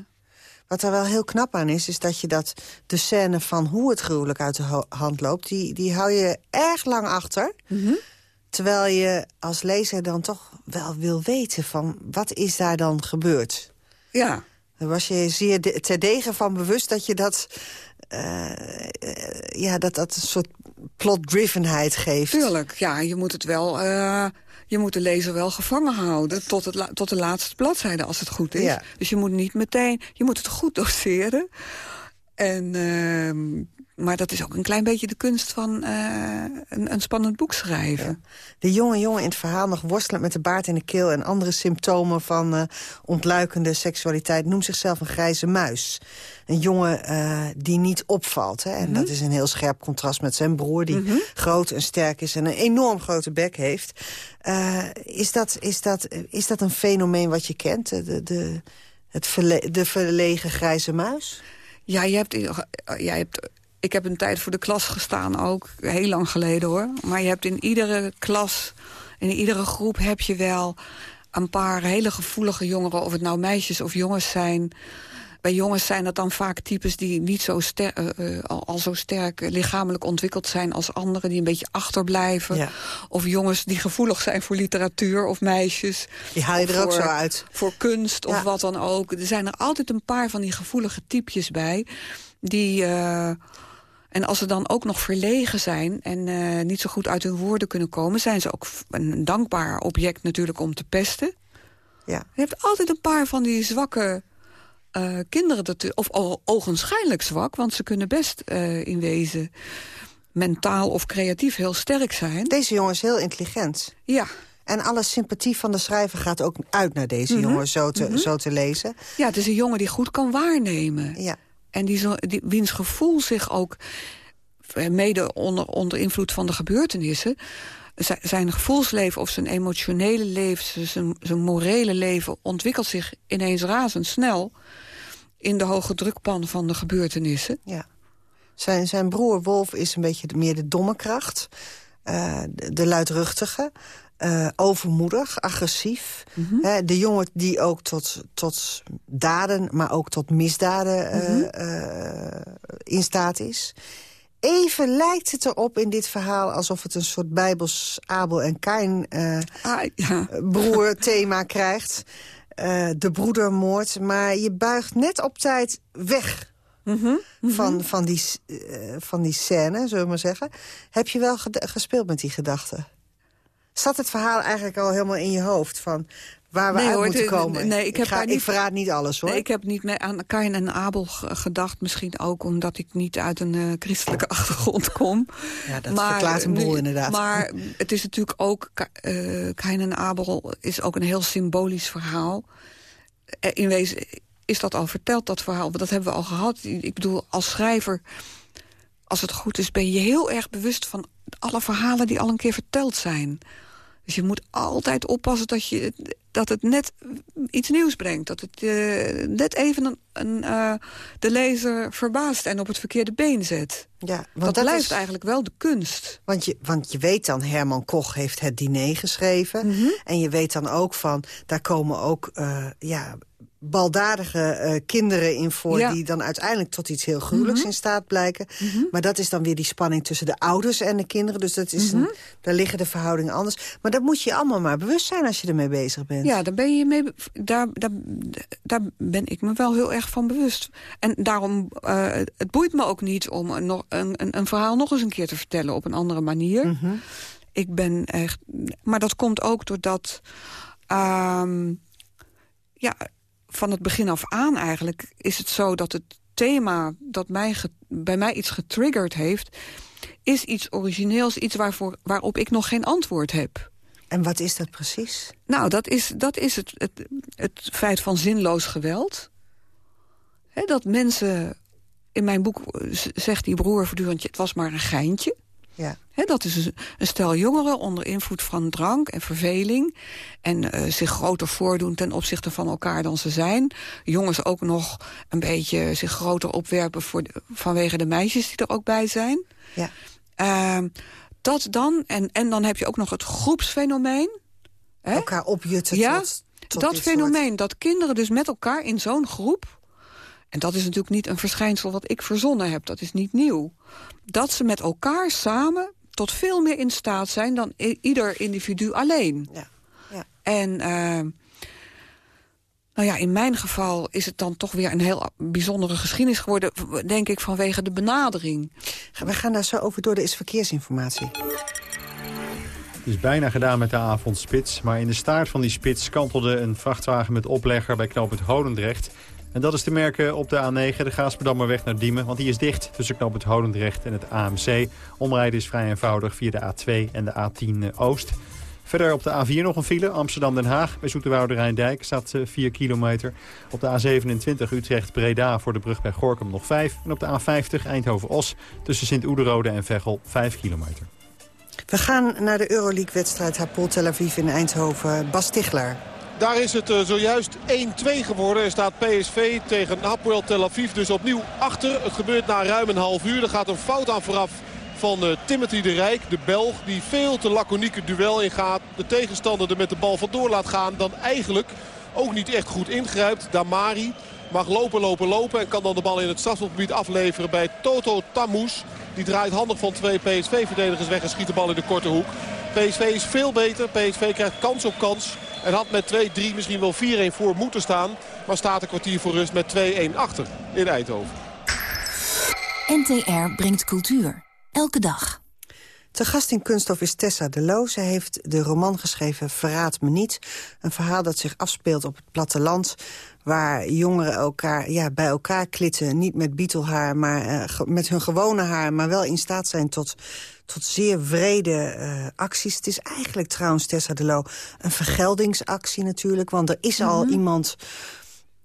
Wat er wel heel knap aan is, is dat je dat de scène van hoe het gruwelijk uit de hand loopt... die, die hou je erg lang achter.
Mhm.
Terwijl je als lezer dan toch wel wil weten van wat is daar dan gebeurd.
Ja.
Daar was je zeer de- terdege van bewust dat je dat... eh, eh, ja, dat dat een soort plot-drivenheid geeft.
Tuurlijk, ja, je moet het wel... eh, je moet de lezer wel gevangen houden tot, het tot de laatste bladzijde, als het goed is.
Ja.
Dus je moet niet meteen... Je moet het goed doseren. En, ehm, maar dat is ook een klein beetje de kunst van eh, een, een spannend boek schrijven.
De jonge jongen in het verhaal nog worstelend met de baard in de keel... en andere symptomen van eh, ontluikende seksualiteit... noemt zichzelf een grijze muis. Een jongen eh, die niet opvalt. Hè? En dat is een heel scherp contrast met zijn broer... die groot en sterk is en een enorm grote bek heeft. Is, dat, is, dat, is dat een fenomeen wat je kent? De, de, het verle de verlegen grijze muis?
Ja, je hebt, jij hebt, ik heb een tijd voor de klas gestaan ook, heel lang geleden hoor. Maar je hebt in iedere klas, in iedere groep heb je wel een paar hele gevoelige jongeren... of het nou meisjes of jongens zijn. Bij jongens zijn dat dan vaak types die niet zo ster, eh, eh, al, al zo sterk lichamelijk ontwikkeld zijn als anderen... die een beetje achterblijven.
Ja.
Of jongens die gevoelig zijn voor literatuur of meisjes.
Die haal je er ook zo uit.
Voor kunst of
Ja.
wat dan ook. Er zijn er altijd een paar van die gevoelige typjes bij... die... eh, en als ze dan ook nog verlegen zijn en eh, niet zo goed uit hun woorden kunnen komen... zijn ze ook een dankbaar object natuurlijk om te pesten.
Ja.
Je hebt altijd een paar van die zwakke eh, kinderen, dat, of ogenschijnlijk zwak... want ze kunnen best eh, in wezen mentaal of creatief heel sterk zijn.
Deze jongen is heel intelligent.
Ja.
En alle sympathie van de schrijver gaat ook uit naar deze
Mhm.
jongen, zo te,
Mhm.
zo te lezen.
Ja, het is een jongen die goed kan waarnemen.
Ja.
En die, die, wiens gevoel zich ook mede onder, onder invloed van de gebeurtenissen zijn gevoelsleven of zijn emotionele leven, zijn, zijn morele leven ontwikkelt zich ineens razendsnel in de hoge drukpan van de gebeurtenissen.
Ja. Zijn, zijn broer Wolf is een beetje meer de domme kracht. Uh, de, de, luidruchtige. Uh, overmoedig, agressief. Mm -hmm. de jongen die ook tot, tot daden, maar ook tot misdaden mm -hmm. uh, in staat is. Even lijkt het erop in dit verhaal alsof het een soort bijbels Abel en Kain
ah, ja.
broerthema [laughs] krijgt. de broedermoord, maar je buigt net op tijd weg Mm -hmm, mm -hmm. Van, van, die, uh, van die scène, zullen we maar zeggen. Heb je wel gespeeld met die gedachten? Zat het verhaal eigenlijk al helemaal in je hoofd? Van waar we
nee,
uit
hoor,
moeten komen?
Nee, ik, heb
ik, ga,
niet,
ik verraad niet alles, hoor.
Nee, ik heb niet aan Kain en Abel gedacht. Misschien ook omdat ik niet uit een uh, christelijke [laughs] achtergrond kom.
Ja, dat maar, verklaart een boel, inderdaad.
Maar [laughs] het is natuurlijk ook... Uh, Kain en Abel is ook een heel symbolisch verhaal. In wezen is dat al verteld, dat verhaal. Dat hebben we al gehad. Ik bedoel, als schrijver, als het goed is... ben je heel erg bewust van alle verhalen die al een keer verteld zijn. Dus je moet altijd oppassen dat, je, dat het net iets nieuws brengt. Dat het uh, net even een, een, uh, de lezer verbaast en op het verkeerde been zet.
Ja,
want
dat,
dat blijft
is,
eigenlijk wel de kunst.
Want je, want je weet dan, Herman Koch heeft het diner geschreven.
Mhm.
En je weet dan ook van, daar komen ook... Uh, ja, baldadige uh, kinderen in voor...
Ja.
die dan uiteindelijk tot iets heel gruwelijks
Mhm.
in staat blijken. Maar dat is dan weer die spanning tussen de ouders en de kinderen. Dus dat is
Mhm.
een, daar liggen de verhoudingen anders. Maar dat moet je allemaal maar bewust zijn als je ermee bezig bent.
Ja, daar ben, je mee, daar, daar, daar ben ik me wel heel erg van bewust. En daarom, uh, het boeit me ook niet om een, nog- een, een, een verhaal nog eens een keer te vertellen op een andere manier.
Mhm.
Ik ben echt... Maar dat komt ook doordat... ehm, ja, van het begin af aan eigenlijk is het zo dat het thema dat mij bij mij iets getriggerd heeft... is iets origineels, iets waarvoor, waarop ik nog geen antwoord heb.
En wat is dat precies?
Nou, dat is, dat is het, het, het feit van zinloos geweld. Dat mensen... In mijn boek z- zegt die broer voortdurend... het was maar een geintje.
Ja.
Dat is een, stel jongeren onder invloed van drank en verveling. En eh, zich groter voordoen ten opzichte van elkaar dan ze zijn. Jongens ook nog een beetje zich groter opwerpen voor de- vanwege de meisjes die er ook bij zijn.
Ja.
Ehm, dat dan, en, en dan heb je ook nog het groepsfenomeen.
Elkaar opjutten
Ja,
tot, tot
dat fenomeen dat kinderen dus met elkaar in zo'n groep... en dat is natuurlijk niet een verschijnsel wat ik verzonnen heb, dat is niet nieuw... dat ze met elkaar samen tot veel meer in staat zijn dan ieder individu alleen.
Ja. Ja.
En eh, nou ja, in mijn geval is het dan toch weer een heel bijzondere geschiedenis geworden... denk ik vanwege de benadering.
We gaan daar zo over door, er is verkeersinformatie.
Het is bijna gedaan met de avondspits, maar in de staart van die spits kantelde een vrachtwagen met oplegger bij knooppunt Hodendrecht. En dat is te merken op de A9, de Gaasperdammerweg naar Diemen, want die is dicht tussen knooppunt Hodendrecht en het AMC. Omrijden is vrij eenvoudig via de A2 en de A10 Oost. Verder op de A4 nog een file, Amsterdam-Den Haag. Bij Zoeterwoude Rijndijk staat eh, 4 kilometer. Op de A27 Utrecht-Breda voor de brug bij Gorkum nog 5. En op de A50 Eindhoven-Os tussen Sint-Oederode en Veghel 5 kilometer.
We gaan naar de Euroleague-wedstrijd Hapoel Tel Aviv in Eindhoven. Bas Tichler.
Daar is het eh, zojuist 1-2 geworden. Er staat PSV tegen Hapoel Tel Aviv dus opnieuw achter. Het gebeurt na ruim een half uur. Er gaat een fout aan vooraf van eh, Timothy de Rijk, de Belg. Die veel te laconiek het duel ingaat. De tegenstander er met de bal vandoor laat gaan. Dan eigenlijk ook niet echt goed ingrijpt. Damari mag lopen, lopen, lopen. En kan dan de bal in het strafschopgebied afleveren bij Toto Tamous. Die draait handig van twee PSV-verdedigers weg en schiet de bal in de korte hoek. PSV is veel beter. PSV krijgt kans op kans. En had met 2-3 misschien wel 4-1 voor moeten staan. Maar staat een kwartier voor rust met 2-1 achter in Eindhoven.
NTR brengt cultuur. Elke dag.
Te gast in Kunststof is Tessa de Loo. Zij heeft de roman geschreven Verraad me niet. Een verhaal dat zich afspeelt op het platteland... waar jongeren elkaar, ja, bij elkaar klitten. Niet met bietelhaar, maar eh, met hun gewone haar... maar wel in staat zijn tot, tot zeer wrede eh, acties. Het is eigenlijk trouwens, Tessa de Loo, een vergeldingsactie natuurlijk. Want er is al iemand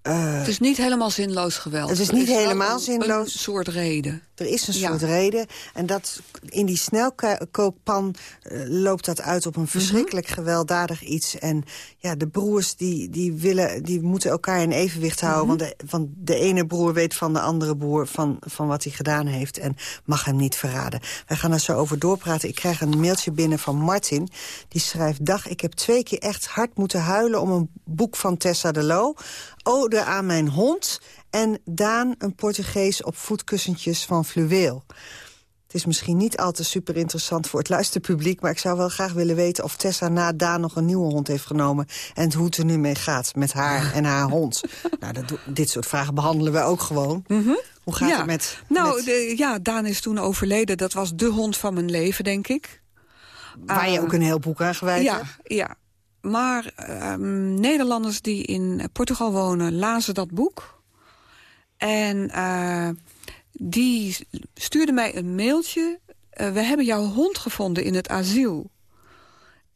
het is niet helemaal zinloos geweld.
Het is niet
wel
helemaal
een-
zinloos.
Een soort reden.
Er is een
Ja.
soort reden. En dat, in die snelkookpan eh, loopt dat uit op een
Mhm.
verschrikkelijk gewelddadig iets. En ja, de broers die, die, willen, die moeten elkaar in evenwicht houden.
Mhm.
want, de, want de ene broer weet van de andere broer van, van wat hij gedaan heeft. En mag hem niet verraden. Wij gaan er zo over doorpraten. Ik krijg een mailtje binnen van Martin. Die schrijft... Dag, ik heb twee keer echt hard moeten huilen om een boek van Tessa de Loo. Ode aan mijn hond. En Daan, een Portugees op voetkussentjes van fluweel. Het is misschien niet al te super interessant voor het luisterpubliek... maar ik zou wel graag willen weten of Tessa na Daan nog een nieuwe hond heeft genomen... en hoe het er nu mee gaat met haar en haar hond. [laughs] Nou, dat, dit soort vragen behandelen we ook gewoon. Hoe gaat
ja.
het met...
Nou,
met-
de- ja, Daan is toen overleden. Dat was de hond van mijn leven, denk ik.
waar je
Ah,
ook een heel boek aan gewijd
ja,
hebt?
ja. Maar ehm, Nederlanders die in Portugal wonen, lazen dat boek. En eh, die stuurde mij een mailtje. eh, we hebben jouw hond gevonden in het asiel.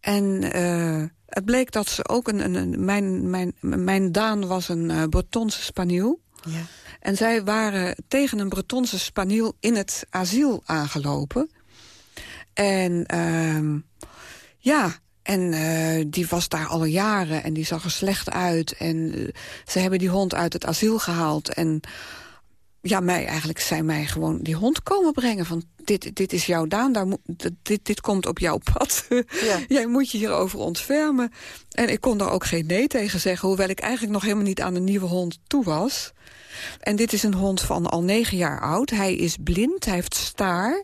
En eh, het bleek dat ze ook een... een, een- mijn, mijn, mijn Daan was een eh Bretonse spaniel.
Ja.
En zij waren tegen een Bretonse spaniel in het asiel aangelopen. En ehm, ja, en eh, die was daar al jaren en die zag er slecht uit. En eh, ze hebben die hond uit het asiel gehaald. En ja, mij eigenlijk zei mij gewoon die hond komen brengen. Van dit, dit is jouw Daan, daar moet, dit, dit komt op jouw pad. [laughs] Jij moet je hierover ontfermen. En ik kon daar ook geen nee tegen zeggen. Hoewel ik eigenlijk nog helemaal niet aan een nieuwe hond toe was. En dit is een hond van al negen jaar oud. Hij is blind, hij heeft staar.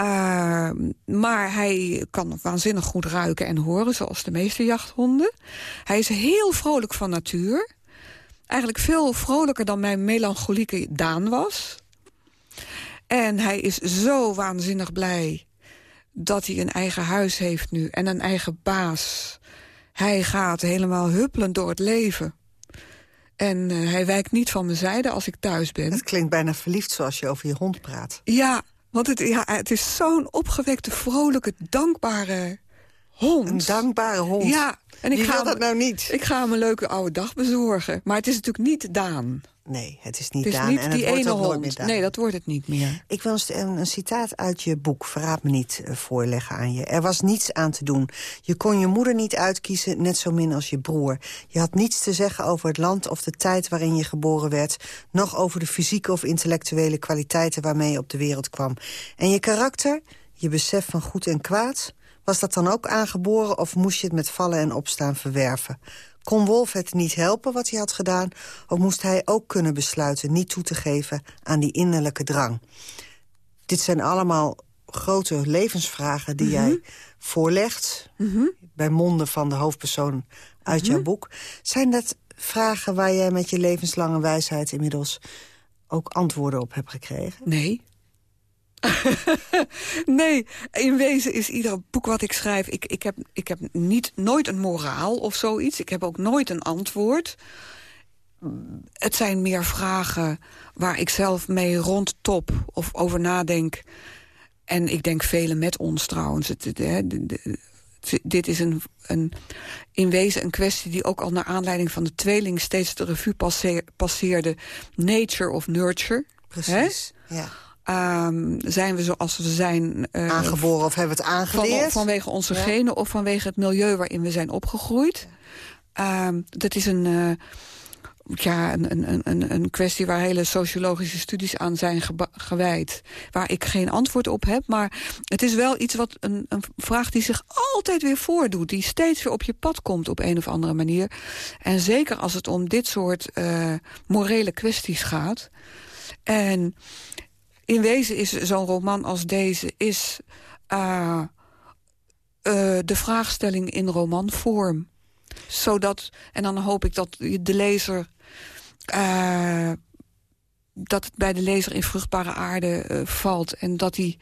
Uh, maar hij kan waanzinnig goed ruiken en horen, zoals de meeste jachthonden. Hij is heel vrolijk van natuur. Eigenlijk veel vrolijker dan mijn melancholieke Daan was. En hij is zo waanzinnig blij dat hij een eigen huis heeft nu en een eigen baas. Hij gaat helemaal huppelend door het leven. En uh, hij wijkt niet van mijn zijde als ik thuis ben.
Het klinkt bijna verliefd zoals je over je hond praat.
Ja, want het, ja, het is zo'n opgewekte, vrolijke, dankbare hond.
Een dankbare hond?
Ja. En ik
Wie
ga
wil dat nou niet?
Ik ga hem een leuke oude dag bezorgen. Maar het is natuurlijk niet Daan.
Nee, het is niet
Het is
Daan
niet
en
die
het wordt
ene
ook nooit
hond. Nee, dat wordt het niet meer.
Ik wil eens een, een citaat uit je boek, Verraad me niet, eh, voorleggen aan je. Er was niets aan te doen. Je kon je moeder niet uitkiezen, net zo min als je broer. Je had niets te zeggen over het land of de tijd waarin je geboren werd... nog over de fysieke of intellectuele kwaliteiten waarmee je op de wereld kwam. En je karakter, je besef van goed en kwaad... was dat dan ook aangeboren of moest je het met vallen en opstaan verwerven? Kon Wolf het niet helpen wat hij had gedaan... of moest hij ook kunnen besluiten niet toe te geven aan die innerlijke drang? Dit zijn allemaal grote levensvragen die jij voorlegt... bij monden van de hoofdpersoon uit jouw boek. Zijn dat vragen waar jij met je levenslange wijsheid inmiddels... ook antwoorden op hebt gekregen?
Nee. [laughs] nee, in wezen is ieder boek wat ik schrijf... Ik, ik heb, ik heb niet, nooit een moraal of zoiets. Ik heb ook nooit een antwoord. Het zijn meer vragen waar ik zelf mee rondtop of over nadenk. En ik denk velen met ons trouwens. Het, dit is een, een, in wezen een kwestie die ook al naar aanleiding van de tweeling... steeds de revue passeer- passeerde. Nature of nurture.
Precies, ja.
Ehm, zijn we zoals we zijn... eh,
Aangeboren of hebben we het aangeleerd?
van, vanwege onze
Ja.
genen of vanwege het milieu waarin we zijn opgegroeid. Ehm, dat is een, eh, ja, een, een, een, een kwestie waar hele sociologische studies aan zijn gewijd. Waar ik geen antwoord op heb. Maar het is wel iets wat een, een vraag die zich altijd weer voordoet. Die steeds weer op je pad komt op een of andere manier. En zeker als het om dit soort eh, morele kwesties gaat. En in wezen is zo'n roman als deze... is eh, eh, de vraagstelling in romanvorm. Zodat, en dan hoop ik dat de lezer... eh, dat het bij de lezer in vruchtbare aarde valt. En dat hij,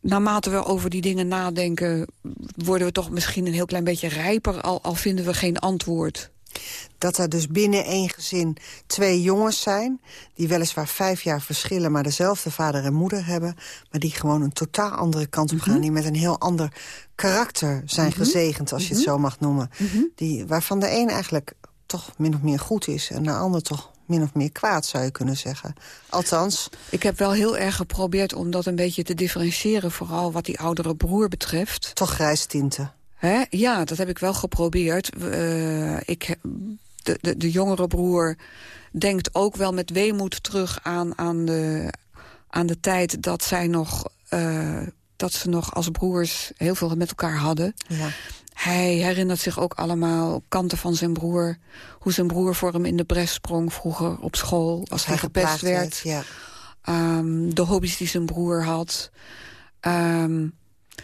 naarmate we over die dingen nadenken... worden we toch misschien een heel klein beetje rijper... al, al vinden we geen antwoord.
Dat er dus binnen één gezin twee jongens zijn... die weliswaar vijf jaar verschillen, maar dezelfde vader en moeder hebben... maar die gewoon een totaal andere kant op gaan... die met een heel ander karakter zijn gezegend, als je het zo mag noemen. Die, waarvan de een eigenlijk toch min of meer goed is... en de ander toch min of meer kwaad, zou je kunnen zeggen. Althans...
Ik heb wel heel erg geprobeerd om dat een beetje te differentiëren... vooral wat die oudere broer betreft.
Toch grijs tinten.
Hè? Ja, dat heb ik wel geprobeerd. Uh, ik, de, de, de jongere broer denkt ook wel met weemoed terug aan, aan, de, aan de tijd dat zij nog... Uh, dat ze nog als broers heel veel met elkaar hadden.
Ja.
Hij herinnert zich ook allemaal kanten van zijn broer. Hoe zijn broer voor hem in de bres sprong vroeger op school. Als hij, hij gepest werd.
ja.
um, de hobby's die zijn broer had. Um,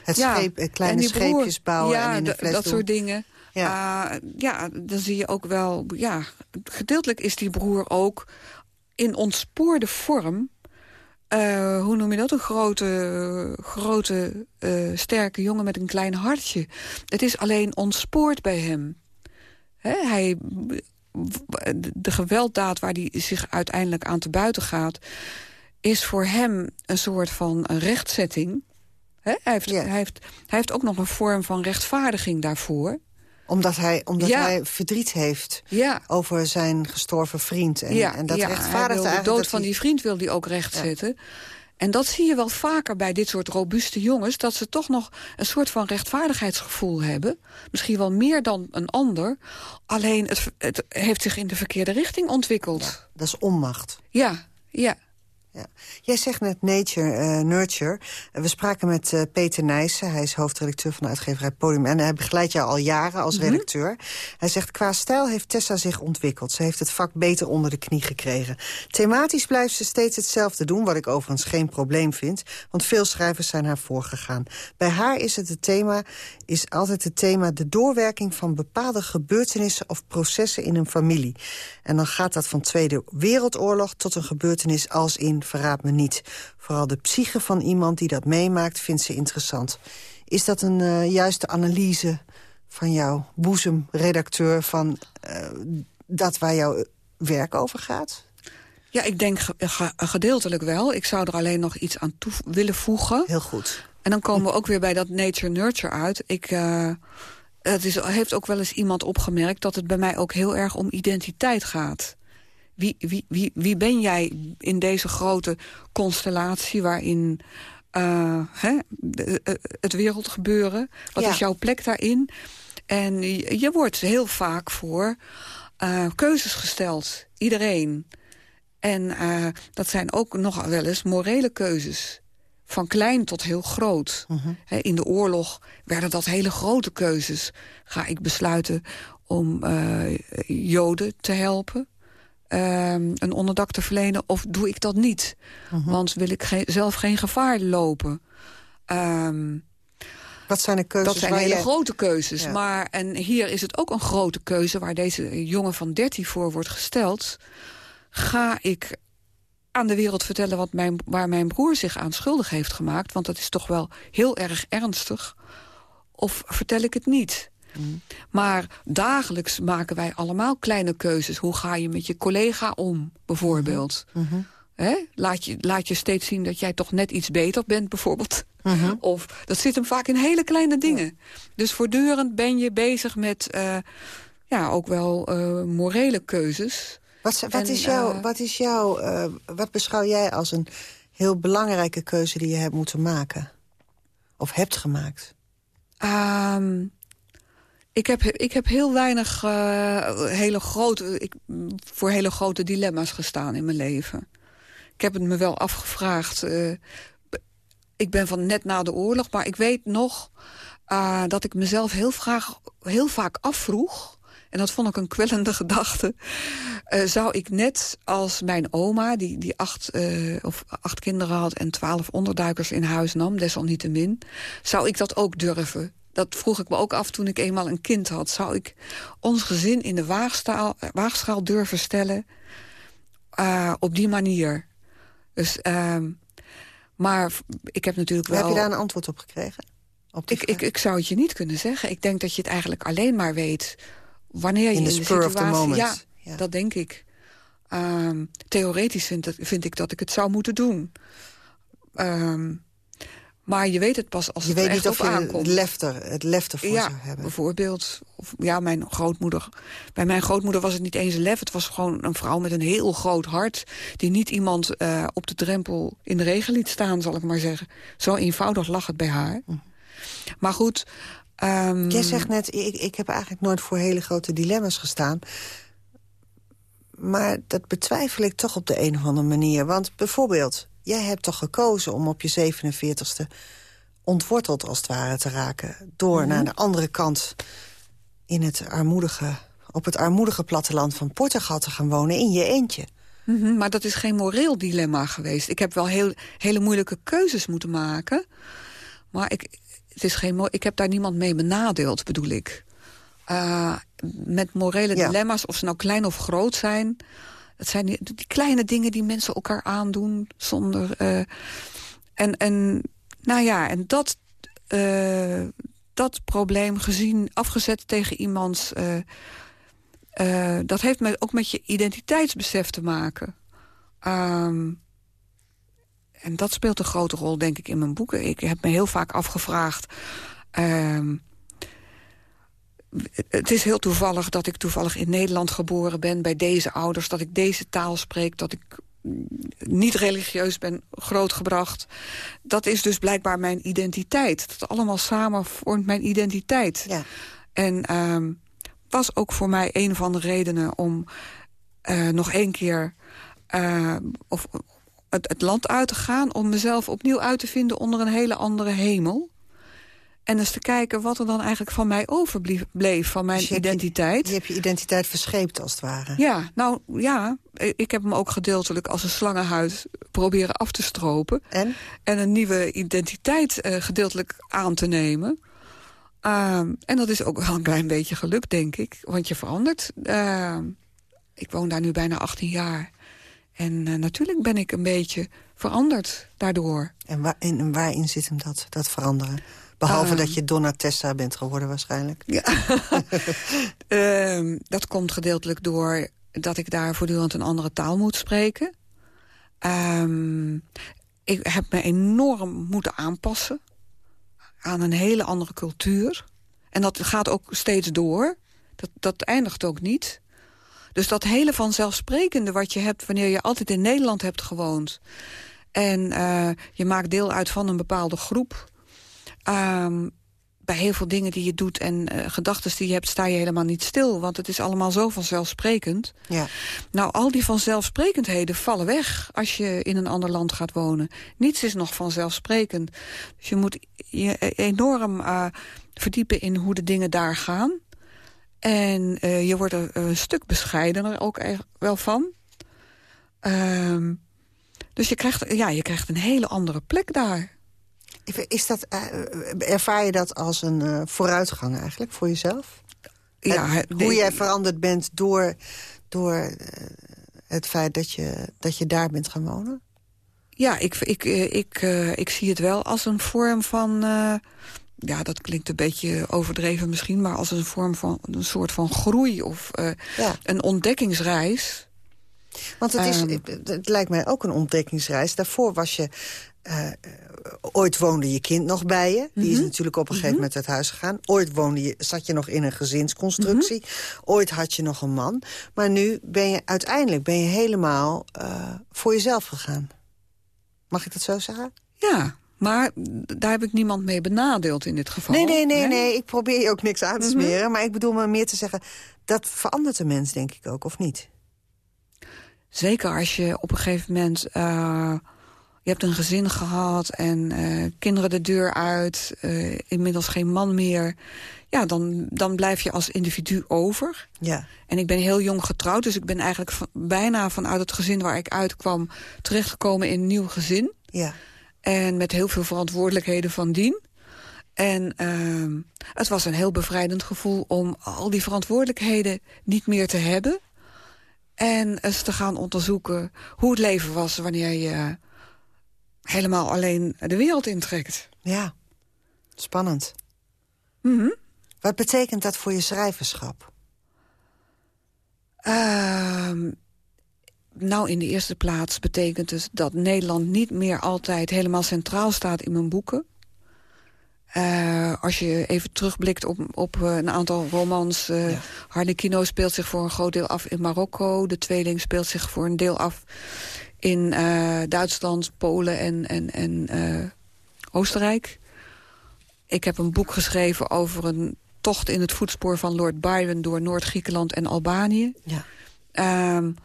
het ja, scheep, kleine scheepjes bouwen
ja,
en in de fles
dat
doen.
soort dingen.
Ja.
Uh, ja, dan zie je ook wel... Ja, gedeeltelijk is die broer ook in ontspoorde vorm... Uh, hoe noem je dat? Een grote, grote uh, sterke jongen met een klein hartje. Het is alleen ontspoord bij hem. He, hij, de gewelddaad waar hij zich uiteindelijk aan te buiten gaat... is voor hem een soort van rechtzetting. He, hij, heeft,
Ja.
hij, heeft, hij heeft ook nog een vorm van rechtvaardiging daarvoor.
Omdat, hij, omdat
Ja.
hij verdriet heeft
Ja.
over zijn gestorven vriend. En,
ja,
en dat
ja, hij
rechtvaardigt
de dood van die vriend wil hij ook rechtzetten. En dat zie je wel vaker bij dit soort robuuste jongens... dat ze toch nog een soort van rechtvaardigheidsgevoel hebben. Misschien wel meer dan een ander. Alleen het, het heeft zich in de verkeerde richting ontwikkeld.
Dat is onmacht.
Ja, ja.
Ja. Jij zegt net nature, eh, nurture. Eh, we spraken met eh, Peter Nijssen. Hij is hoofdredacteur van de uitgeverij Podium. En hij begeleidt jou al jaren als
Mhm.
redacteur. Hij zegt, qua stijl heeft Tessa zich ontwikkeld. Ze heeft het vak beter onder de knie gekregen. Thematisch blijft ze steeds hetzelfde doen... wat ik overigens geen probleem vind. Want veel schrijvers zijn haar voorgegaan. Bij haar is het het thema, is altijd het thema... de doorwerking van bepaalde gebeurtenissen of processen in een familie. En dan gaat dat van Tweede Wereldoorlog tot een gebeurtenis als in Verraad me niet. Vooral de psyche van iemand die dat meemaakt vindt ze interessant. Is dat een eh, juiste analyse van jouw boezemredacteur... van eh, dat waar jouw werk over gaat?
Ja, ik denk ge- ge- gedeeltelijk wel. Ik zou er alleen nog iets aan toe willen voegen.
Heel goed.
En dan komen we ook weer bij dat nature-nurture uit. Ik, eh, het is, heeft ook wel eens iemand opgemerkt... dat het bij mij ook heel erg om identiteit gaat. Wie, wie, wie, wie ben jij in deze grote constellatie... waarin eh, hè, de- eh, het wereldgebeuren... wat
Ja.
is jouw plek daarin? En je, je wordt heel vaak voor eh, keuzes gesteld. Iedereen. En dat zijn ook nog wel eens morele keuzes. Van klein tot heel groot. Hè, in de oorlog werden dat hele grote keuzes. Ga ik besluiten om Joden te helpen? Ehm, een onderdak te verlenen? Of doe ik dat niet? Want wil ik zelf geen gevaar lopen? Ehm,
Wat zijn de keuzes
dat zijn hele grote keuzes.
Ja.
Maar, en hier is het ook een grote keuze... waar deze jongen van 13 voor wordt gesteld. Ga ik aan de wereld vertellen wat mijn, waar mijn broer zich aan schuldig heeft gemaakt? Want dat is toch wel heel erg ernstig. Of vertel ik het niet? Maar dagelijks maken wij allemaal kleine keuzes. Hoe ga je met je collega om, bijvoorbeeld? Hè? Laat, je, laat je steeds zien dat jij toch net iets beter bent, bijvoorbeeld. [laughs] Of dat zit hem vaak in hele kleine dingen. Dus voortdurend ben je bezig met eh, ja, ook wel eh, morele keuzes.
Wat, wat,
En,
is jouw,
eh,
wat, is jouw, eh, wat beschouw jij als een heel belangrijke keuze die je hebt moeten maken? Of hebt gemaakt?
Ehm, ik, heb, ik heb heel weinig eh, hele grote, ik, voor hele grote dilemma's gestaan in mijn leven. Ik heb het me wel afgevraagd. eh, ik ben van net na de oorlog, maar ik weet nog eh, dat ik mezelf heel, heel vaak afvroeg... en dat vond ik een kwellende [laughs] gedachte... zou ik net als mijn oma, die, die acht, of acht kinderen had... en twaalf onderduikers in huis nam, desalniettemin... zou ik dat ook durven? Dat vroeg ik me ook af toen ik eenmaal een kind had. Zou ik ons gezin in de waagstaal, eh, waagschaal durven stellen... eh, op die manier? Dus, ehm, maar ik heb natuurlijk wel...
Heb je daar een antwoord op gekregen? Op
Ik, ik, ik zou het je niet kunnen zeggen. Ik denk dat je het eigenlijk alleen maar weet... wanneer je
In
in,
the
de
spur of the
situatie...
moment.
Ja, dat denk ik. Ehm, theoretisch vind, het- vind ik dat ik het zou moeten doen. Ehm, Maar je weet het pas als
Je
het
weet niet of
op
je
aankomt.
het lef, er, het lef ervoor
ja,
zou hebben.
bijvoorbeeld. Of, ja, mijn grootmoeder. Bij mijn grootmoeder was het niet eens een lef. Het was gewoon een vrouw met een heel groot hart... die niet iemand eh, op de drempel in de regen liet staan, zal ik maar zeggen. Zo eenvoudig lag het bij haar. Maar goed... ehm,
Jij zegt net, ik, ik heb eigenlijk nooit voor hele grote dilemma's gestaan. Maar dat betwijfel ik toch op de een of andere manier. Want bijvoorbeeld, jij hebt toch gekozen om op je 47ste... ontworteld als het ware te raken. Door
Mhm.
naar de andere kant in het armoedige, op het armoedige platteland van Portugal te gaan wonen in je eentje.
Mhm, maar dat is geen moreel dilemma geweest. Ik heb wel heel, hele moeilijke keuzes moeten maken. Maar ik, het is geen, ik heb daar niemand mee benadeeld, bedoel ik. Uh, met morele
Ja.
dilemma's, of ze nou klein of groot zijn... het zijn die, kleine dingen die mensen elkaar aandoen zonder... eh, en, en, nou ja, en dat, eh, dat probleem gezien, afgezet tegen iemands... eh, dat heeft met, ook met je identiteitsbesef te maken. Ehm, en dat speelt een grote rol, denk ik, in mijn boeken. Ik heb me heel vaak afgevraagd... ehm, het is heel toevallig dat ik toevallig in Nederland geboren ben... bij deze ouders, dat ik deze taal spreek... dat ik niet religieus ben grootgebracht. Dat is dus blijkbaar mijn identiteit. Dat allemaal samen vormt mijn identiteit.
Ja.
En ehm, was ook voor mij een van de redenen om eh, nog één keer... eh, of, het, het land uit te gaan om mezelf opnieuw uit te vinden onder een hele andere hemel. En eens te kijken wat er dan eigenlijk van mij overbleef bleef, van mijn
Dus je hebt je-
identiteit.
Je hebt je identiteit verscheept, als het ware.
Ja, nou ja, ik heb hem ook gedeeltelijk als een slangenhuid proberen af te stropen.
En?
En een nieuwe identiteit eh, gedeeltelijk aan te nemen. Ehm, en dat is ook wel een klein beetje gelukt, denk ik. Want je verandert. Ehm, ik woon daar nu bijna 18 jaar. En eh, natuurlijk ben ik een beetje veranderd daardoor.
En, waar, en waarin zit hem dat, dat veranderen? Behalve
Ehm.
dat je Donatessa bent geworden waarschijnlijk.
Ja. [laughs] Ehm, dat komt gedeeltelijk door dat ik daar voortdurend een andere taal moet spreken. Ehm, ik heb me enorm moeten aanpassen aan een hele andere cultuur. En dat gaat ook steeds door. Dat, dat eindigt ook niet. Dus dat hele vanzelfsprekende wat je hebt wanneer je altijd in Nederland hebt gewoond... en eh, je maakt deel uit van een bepaalde groep... Ehm, bij heel veel dingen die je doet en eh gedachten die je hebt... sta je helemaal niet stil, want het is allemaal zo vanzelfsprekend.
Ja.
Nou, al die vanzelfsprekendheden vallen weg als je in een ander land gaat wonen. Niets is nog vanzelfsprekend. Dus je moet je enorm eh, verdiepen in hoe de dingen daar gaan. En eh, je wordt er een stuk bescheidener ook echt wel van. Ehm, dus je krijgt, ja, je krijgt een hele andere plek daar.
Is dat, eh, ervaar je dat als een eh, vooruitgang eigenlijk voor jezelf?
Ja,
Het- hoe jij veranderd bent door, door eh, het feit dat je, dat je daar bent gaan wonen?
Ja, ik, ik, ik, ik zie het wel als een vorm van... ja, dat klinkt een beetje overdreven misschien... maar als een vorm van een soort van groei of een ontdekkingsreis.
Want het, is,
Ehm.
het, het lijkt mij ook een ontdekkingsreis. Daarvoor was je... ooit woonde je kind nog bij je. Die is
Mhm.
natuurlijk op een gegeven
Mhm.
moment uit huis gegaan. Ooit woonde je, zat je nog in een gezinsconstructie.
Mhm.
Ooit had je nog een man. Maar nu ben je uiteindelijk ben je helemaal eh, voor jezelf gegaan. Mag ik dat zo zeggen?
Ja, maar daar heb ik niemand mee benadeeld in dit geval.
Nee, nee, nee, nee. Ik probeer je ook niks aan te smeren. Maar ik bedoel maar meer te zeggen... dat verandert de mens, denk ik ook, of niet?
Zeker als je op een gegeven moment... eh, je hebt een gezin gehad en eh, kinderen de deur uit... eh, inmiddels geen man meer... Ja, dan, dan blijf je als individu over.
Ja.
En ik ben heel jong getrouwd, dus ik ben eigenlijk van- bijna vanuit het gezin waar ik uitkwam... terechtgekomen in een nieuw gezin.
Ja.
En met heel veel verantwoordelijkheden van dien. En ehm, het was een heel bevrijdend gevoel om al die verantwoordelijkheden niet meer te hebben. En eens te gaan onderzoeken hoe het leven was wanneer je helemaal alleen de wereld intrekt.
Ja, spannend.
Mhm.
Wat betekent dat voor je schrijverschap?
Ehm, nou, in de eerste plaats betekent het dat Nederland niet meer altijd helemaal centraal staat in mijn boeken. Eh, als je even terugblikt op, op eh, een aantal romans... Uh, ja. Harlequino speelt zich voor een groot deel af in Marokko. De tweeling speelt zich voor een deel af in Duitsland, Polen en, en, en Oostenrijk. Ik heb een boek geschreven over een tocht in het voetspoor van Lord Byron... door Noord-Griekenland en Albanië.
Ja.
Um,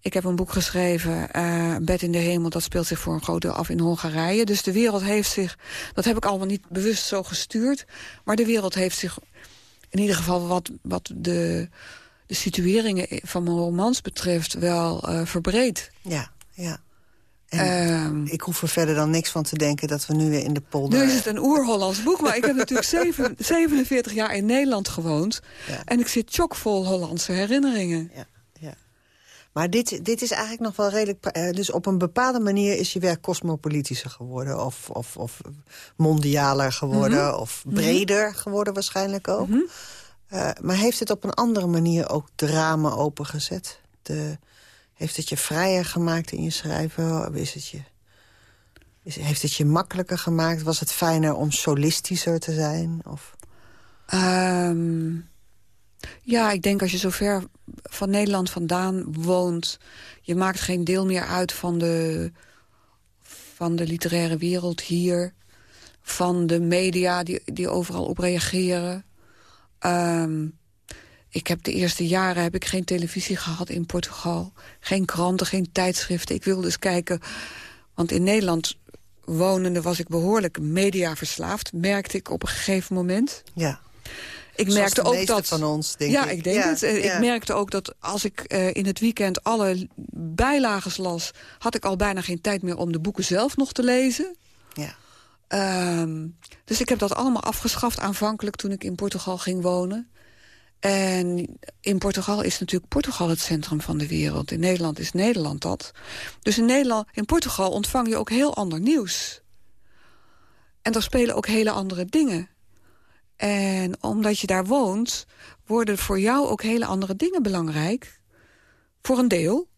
ik heb een boek geschreven, uh, Bed in de Hemel. Dat speelt zich voor een groot deel af in Hongarije. Dus de wereld heeft zich... Dat heb ik allemaal niet bewust zo gestuurd. Maar de wereld heeft zich in ieder geval wat, wat de, de situeringen van mijn romans betreft... wel uh, verbreed.
Ja, ja. Um, ik hoef er verder dan niks van te denken dat we nu weer in de polder...
Nu is het een oer-Hollands boek, maar ik heb natuurlijk zeven, [laughs] 47 jaar in Nederland gewoond. Ja. En ik zit chockvol Hollandse herinneringen.
Ja. Maar dit, dit is eigenlijk nog wel redelijk... Uh, dus op een bepaalde manier is je werk cosmopolitischer geworden. Of, of, of mondialer geworden. Mm -hmm. Of breder -hmm. geworden waarschijnlijk ook. Mm -hmm. uh, maar heeft het op een andere manier ook de ramen opengezet? De, heeft het je vrijer gemaakt in je schrijven? Is het je, is, heeft het je makkelijker gemaakt? Was het fijner om solistischer te zijn? Of...
Um... Ja, ik denk als je zo ver van Nederland vandaan woont... je maakt geen deel meer uit van de, van de literaire wereld hier... van de media die, die overal op reageren. Um, ik heb de eerste jaren heb ik geen televisie gehad in Portugal. Geen kranten, geen tijdschriften. Ik wilde eens kijken... want in Nederland wonende was ik behoorlijk mediaverslaafd... merkte ik op een gegeven moment.
Ja.
Ik merkte ook dat
van ons, denk
ja,
ik.
ik denk
ja,
het.
ja.
Ik merkte ook dat als ik uh, in het weekend alle bijlagen las... had ik al bijna geen tijd meer om de boeken zelf nog te lezen.
Ja.
Um, dus ik heb dat allemaal afgeschaft aanvankelijk toen ik in Portugal ging wonen. En in Portugal is natuurlijk Portugal het centrum van de wereld. In Nederland is Nederland dat. Dus in, Nederland, in Portugal ontvang je ook heel ander nieuws. En er spelen ook hele andere dingen. En omdat je daar woont, worden voor jou ook hele andere dingen belangrijk. Voor een deel.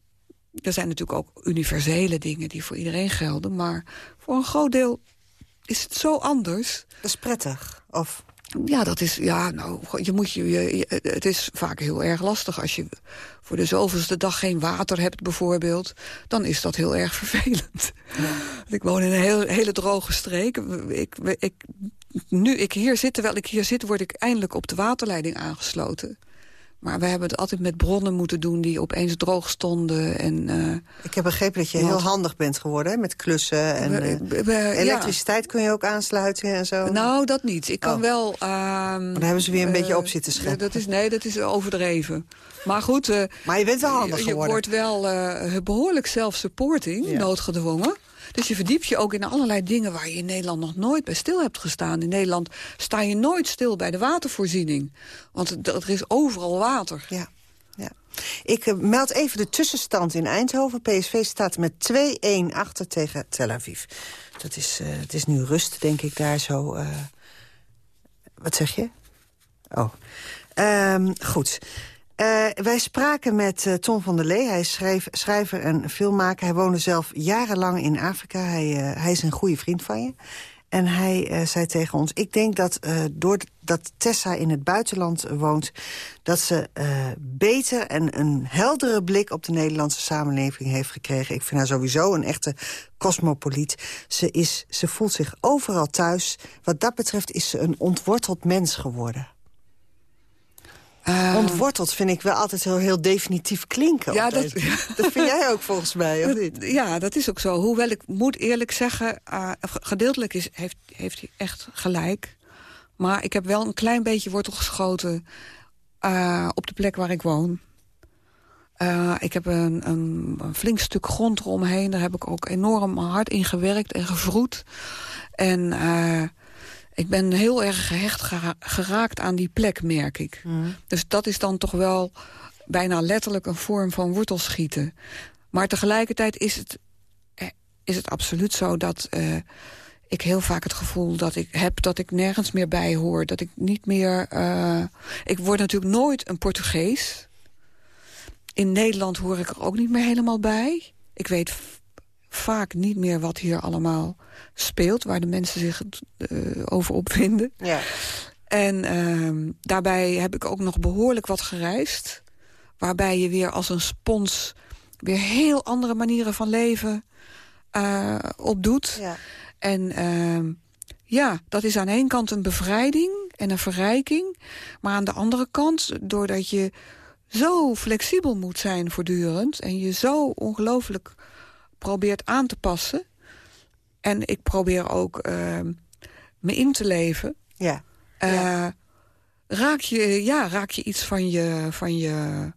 Er zijn natuurlijk ook universele dingen die voor iedereen gelden. Maar voor een groot deel is het zo anders.
Dat is prettig, of...
Ja, dat is, ja, nou, je moet je, je, het is vaak heel erg lastig als je voor de zoveelste dag geen water hebt bijvoorbeeld. Dan is dat heel erg [laughs] vervelend. Ja. Ik woon in een heel, hele droge streek. Ik, ik, nu ik hier zit, terwijl ik hier zit, word ik eindelijk op de waterleiding aangesloten. Maar we hebben het altijd met bronnen moeten doen die opeens droog stonden. En, uh,
ik heb begrepen dat je heel handig bent geworden hè, met klussen. En we, we, elektriciteit ja. kun je ook aansluiten en zo.
Nou, dat niet. Ik kan oh. wel... Uh,
maar daar hebben ze weer een uh, beetje op zitten scheppen.
Dat is, nee, dat is overdreven. Maar goed...
Maar je bent wel handig geworden.
Je wordt wel behoorlijk self-supporting, ja. noodgedwongen. Dus je verdiept je ook in allerlei dingen waar je in Nederland nog nooit bij stil hebt gestaan. In Nederland sta je nooit stil bij de watervoorziening. Want er is overal water.
Ja. ja. Ik uh, meld even de tussenstand in Eindhoven. PSV staat met 2-1 achter tegen Tel Aviv. Dat is, uh, het is nu rust, denk ik, daar zo. Uh... Wat zeg je? Oh. Um, goed. Uh, wij spraken met uh, Tom van der Lee. Hij is schrijver en filmmaker. Hij woonde zelf jarenlang in Afrika. Hij, uh, hij is een goede vriend van je. En hij zei tegen ons... ik denk dat doordat Tessa in het buitenland woont... dat ze beter en een heldere blik op de Nederlandse samenleving heeft gekregen. Ik vind haar sowieso een echte cosmopoliet. Ze, is, ze voelt zich overal thuis. Wat dat betreft is ze een ontworteld mens geworden. Uh, Ontworteld vind ik wel altijd heel, heel definitief klinken.
Ja, dat, [laughs]
dat, vind jij ook volgens mij, of niet?
Ja, dat is ook zo. Hoewel ik moet eerlijk zeggen, uh, gedeeltelijk is, heeft, heeft hij echt gelijk. Maar ik heb wel een klein beetje wortel geschoten uh, op de plek waar ik woon. ik heb een, een, een, flink stuk grond eromheen. Daar heb ik ook enorm hard in gewerkt en gevroed. En ik ben heel erg gehecht geraakt aan die plek, merk ik. Mm. Dus dat is dan toch wel bijna letterlijk een vorm van wortelschieten. Maar tegelijkertijd is het, is het absoluut zo dat uh, ik heel vaak het gevoel dat ik heb dat ik nergens meer bij hoor. Dat ik niet meer... Uh, ik word natuurlijk nooit een Portugees. In Nederland hoor ik er ook niet meer helemaal bij. Ik weet vaak niet meer wat hier allemaal speelt... waar de mensen zich uh, over opwinden.
Ja.
En uh, daarbij heb ik ook nog behoorlijk wat gereisd... waarbij je weer als een spons weer heel andere manieren van leven uh, opdoet.
Ja.
En uh, ja, dat is aan de ene kant een bevrijding en een verrijking. Maar aan de andere kant, doordat je zo flexibel moet zijn voortdurend... en je zo ongelooflijk probeert aan te passen... en ik probeer ook uh, me in te leven...
Ja.
Uh,
ja.
Raak, je, ja, raak je iets van je, van je,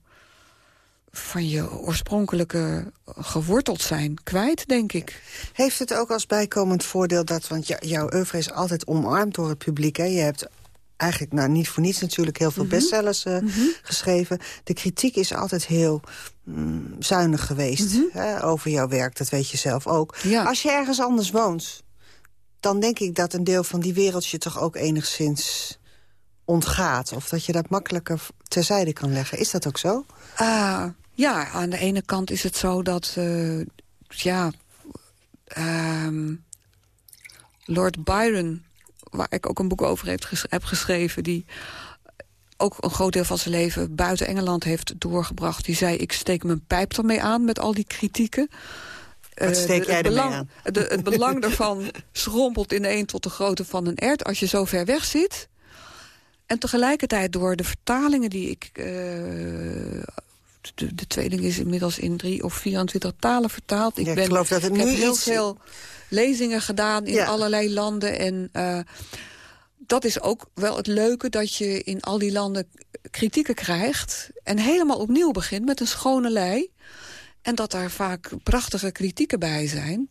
van je oorspronkelijke geworteld zijn kwijt, denk ik.
Heeft het ook als bijkomend voordeel dat... want jouw oeuvre is altijd omarmd door het publiek. Hè? Je hebt eigenlijk nou, niet voor niets natuurlijk heel veel
Mhm.
bestsellers uh, geschreven. De kritiek is altijd heel mm, zuinig geweest
Mhm.
hè, over jouw werk. Dat weet je zelf ook. Als je ergens anders woont, dan denk ik dat een deel van die wereld je toch ook enigszins ontgaat. Of dat je dat makkelijker terzijde kan leggen. Is dat ook zo?
Ah, ja, aan de ene kant is het zo dat... Uh, ja, ehm, Lord Byron, waar ik ook een boek over heb, ges heb geschreven... die ook een groot deel van zijn leven buiten Engeland heeft doorgebracht. Die zei, ik steek mijn pijp ermee aan met al die kritieken.
Wat steek
Uh,
jij
het,
ermee
belang,
aan?
de, het belang [laughs] daarvan schrompelt in één tot de grootte van een ert... als je zo ver weg zit. En tegelijkertijd door de vertalingen die ik... Uh, de, de tweeling is inmiddels in drie of 24 talen vertaald. Ik,
Ja, ik
ben,
geloof dat het
ik heb
nu
heel
iets-
veel lezingen gedaan in
Ja.
allerlei landen. En uh, dat is ook wel het leuke dat je in al die landen kritieken krijgt... en helemaal opnieuw begint met een schone lei. En dat daar vaak prachtige kritieken bij zijn.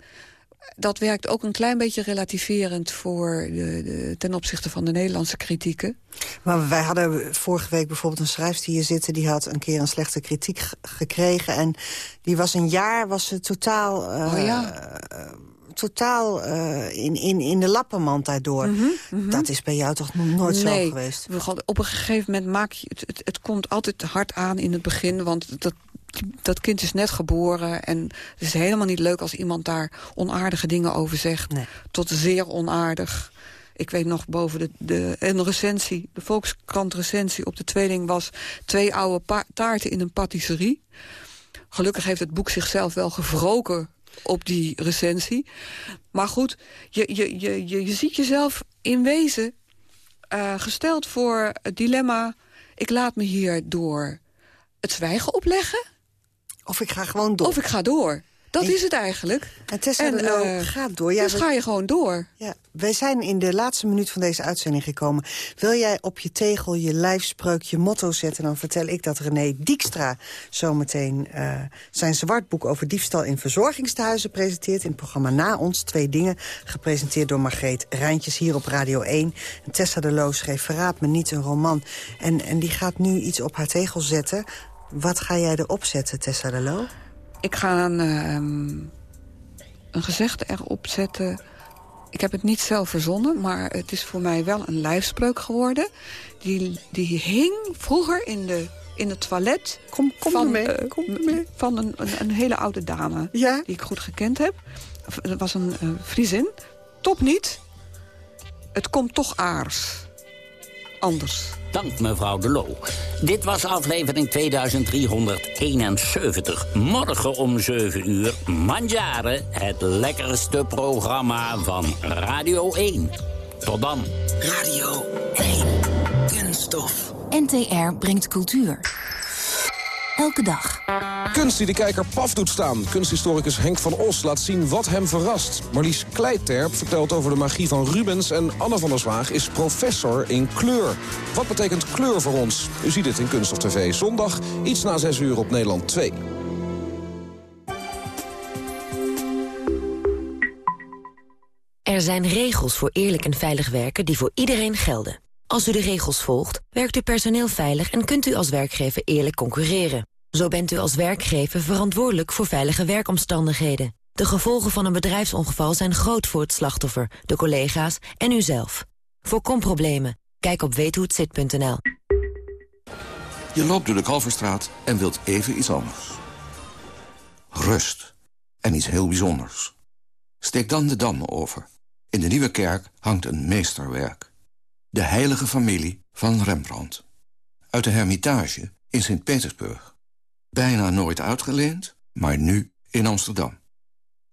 Dat werkt ook een klein beetje relativerend voor de, de, ten opzichte van de Nederlandse kritieken.
Maar wij hadden vorige week bijvoorbeeld een schrijfster hier zitten... die had een keer een slechte kritiek gekregen. En die was een jaar was ze totaal... Uh,
Oh ja.
uh, totaal uh, in, in, in de lappenmand daardoor.
Mm -hmm.
Dat is bij jou toch nog nooit
nee,
zo geweest?
Op een gegeven moment maak je... Het, het, het komt altijd hard aan in het begin, want dat dat kind is net geboren en het is helemaal niet leuk als iemand daar onaardige dingen over zegt.
Nee.
Tot zeer onaardig. Ik weet nog boven de, de een recensie, de Volkskrant recensie op de tweeling was twee oude taarten in een patisserie. Gelukkig heeft het boek zichzelf wel gewroken op die recensie. Maar goed, je, je, je, je, je ziet jezelf in wezen uh, gesteld voor het dilemma... ik laat me hier door het zwijgen opleggen...
Of ik ga gewoon door.
Of ik ga door. Dat is het eigenlijk.
En Tessa en, uh, gaat door.
Ja, dus we, ga je gewoon door.
Ja, wij zijn in de laatste minuut van deze uitzending gekomen. Wil jij op je tegel je lijfspreuk, je motto zetten... dan vertel ik dat René Dijkstra zometeen uh, zijn zwartboek... over diefstal in verzorgingstehuizen presenteert... in het programma Na Ons, Twee Dingen... gepresenteerd door Margreet Rijntjes hier op Radio 1. En Tessa de Loos schreef Verraad me niet, een roman. En, en die gaat nu iets op haar tegel zetten... Wat ga jij erop zetten, Tessa de Loo?
Ik ga een, um, een gezegde erop zetten. Ik heb het niet zelf verzonnen, maar het is voor mij wel een lijfspreuk geworden. Die, die hing vroeger in, de, in het toilet
kom, kom
van,
mee,
uh,
kom mee.
van een, een, een, hele oude dame
ja?
die ik goed gekend heb. Dat was een uh, Friesin. Top niet. Het komt toch aars. Anders.
Dank mevrouw De Loo. Dit was aflevering 2371. Morgen om 7 uur, Mandjaren, het lekkerste programma van Radio 1. Tot dan.
Radio 1. Kunststof. NTR brengt cultuur. Elke dag.
Kunst die de kijker paf doet staan. Kunsthistoricus Henk van Os laat zien wat hem verrast. Marlies Kleiterp vertelt over de magie van Rubens... en Anne van der Zwaag is professor in kleur. Wat betekent kleur voor ons? U ziet het in Kunst of TV. Zondag, iets na 6 uur op Nederland 2.
Er zijn regels voor eerlijk en veilig werken die voor iedereen gelden. Als u de regels volgt, werkt uw personeel veilig... en kunt u als werkgever eerlijk concurreren. Zo bent u als werkgever verantwoordelijk voor veilige werkomstandigheden. De gevolgen van een bedrijfsongeval zijn groot voor het slachtoffer, de collega's en uzelf. Voorkom problemen. Kijk op weethohetzit.nl.
Je loopt door de Kalverstraat en wilt even iets anders. Rust.
en iets heel bijzonders. Steek dan de Dam over. In de Nieuwe Kerk hangt een meesterwerk. De heilige familie van Rembrandt. Uit de Hermitage in Sint-Petersburg. Bijna nooit uitgeleend, maar nu in Amsterdam.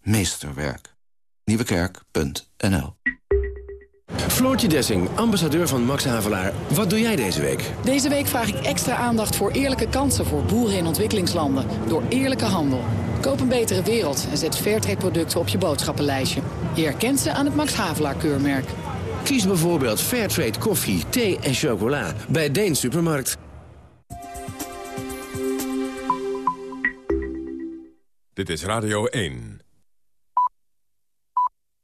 Meesterwerk. Nieuwekerk.nl
Floortje Dessing, ambassadeur van Max Havelaar. Wat doe jij deze week?
Deze week vraag ik extra aandacht voor eerlijke kansen voor boeren in ontwikkelingslanden. Door eerlijke handel. Koop een betere wereld en zet Fairtrade producten op je boodschappenlijstje. Je herkent ze aan het Max Havelaar keurmerk.
Kies bijvoorbeeld Fairtrade koffie, thee en chocola bij Deen Supermarkt.
Dit is Radio 1.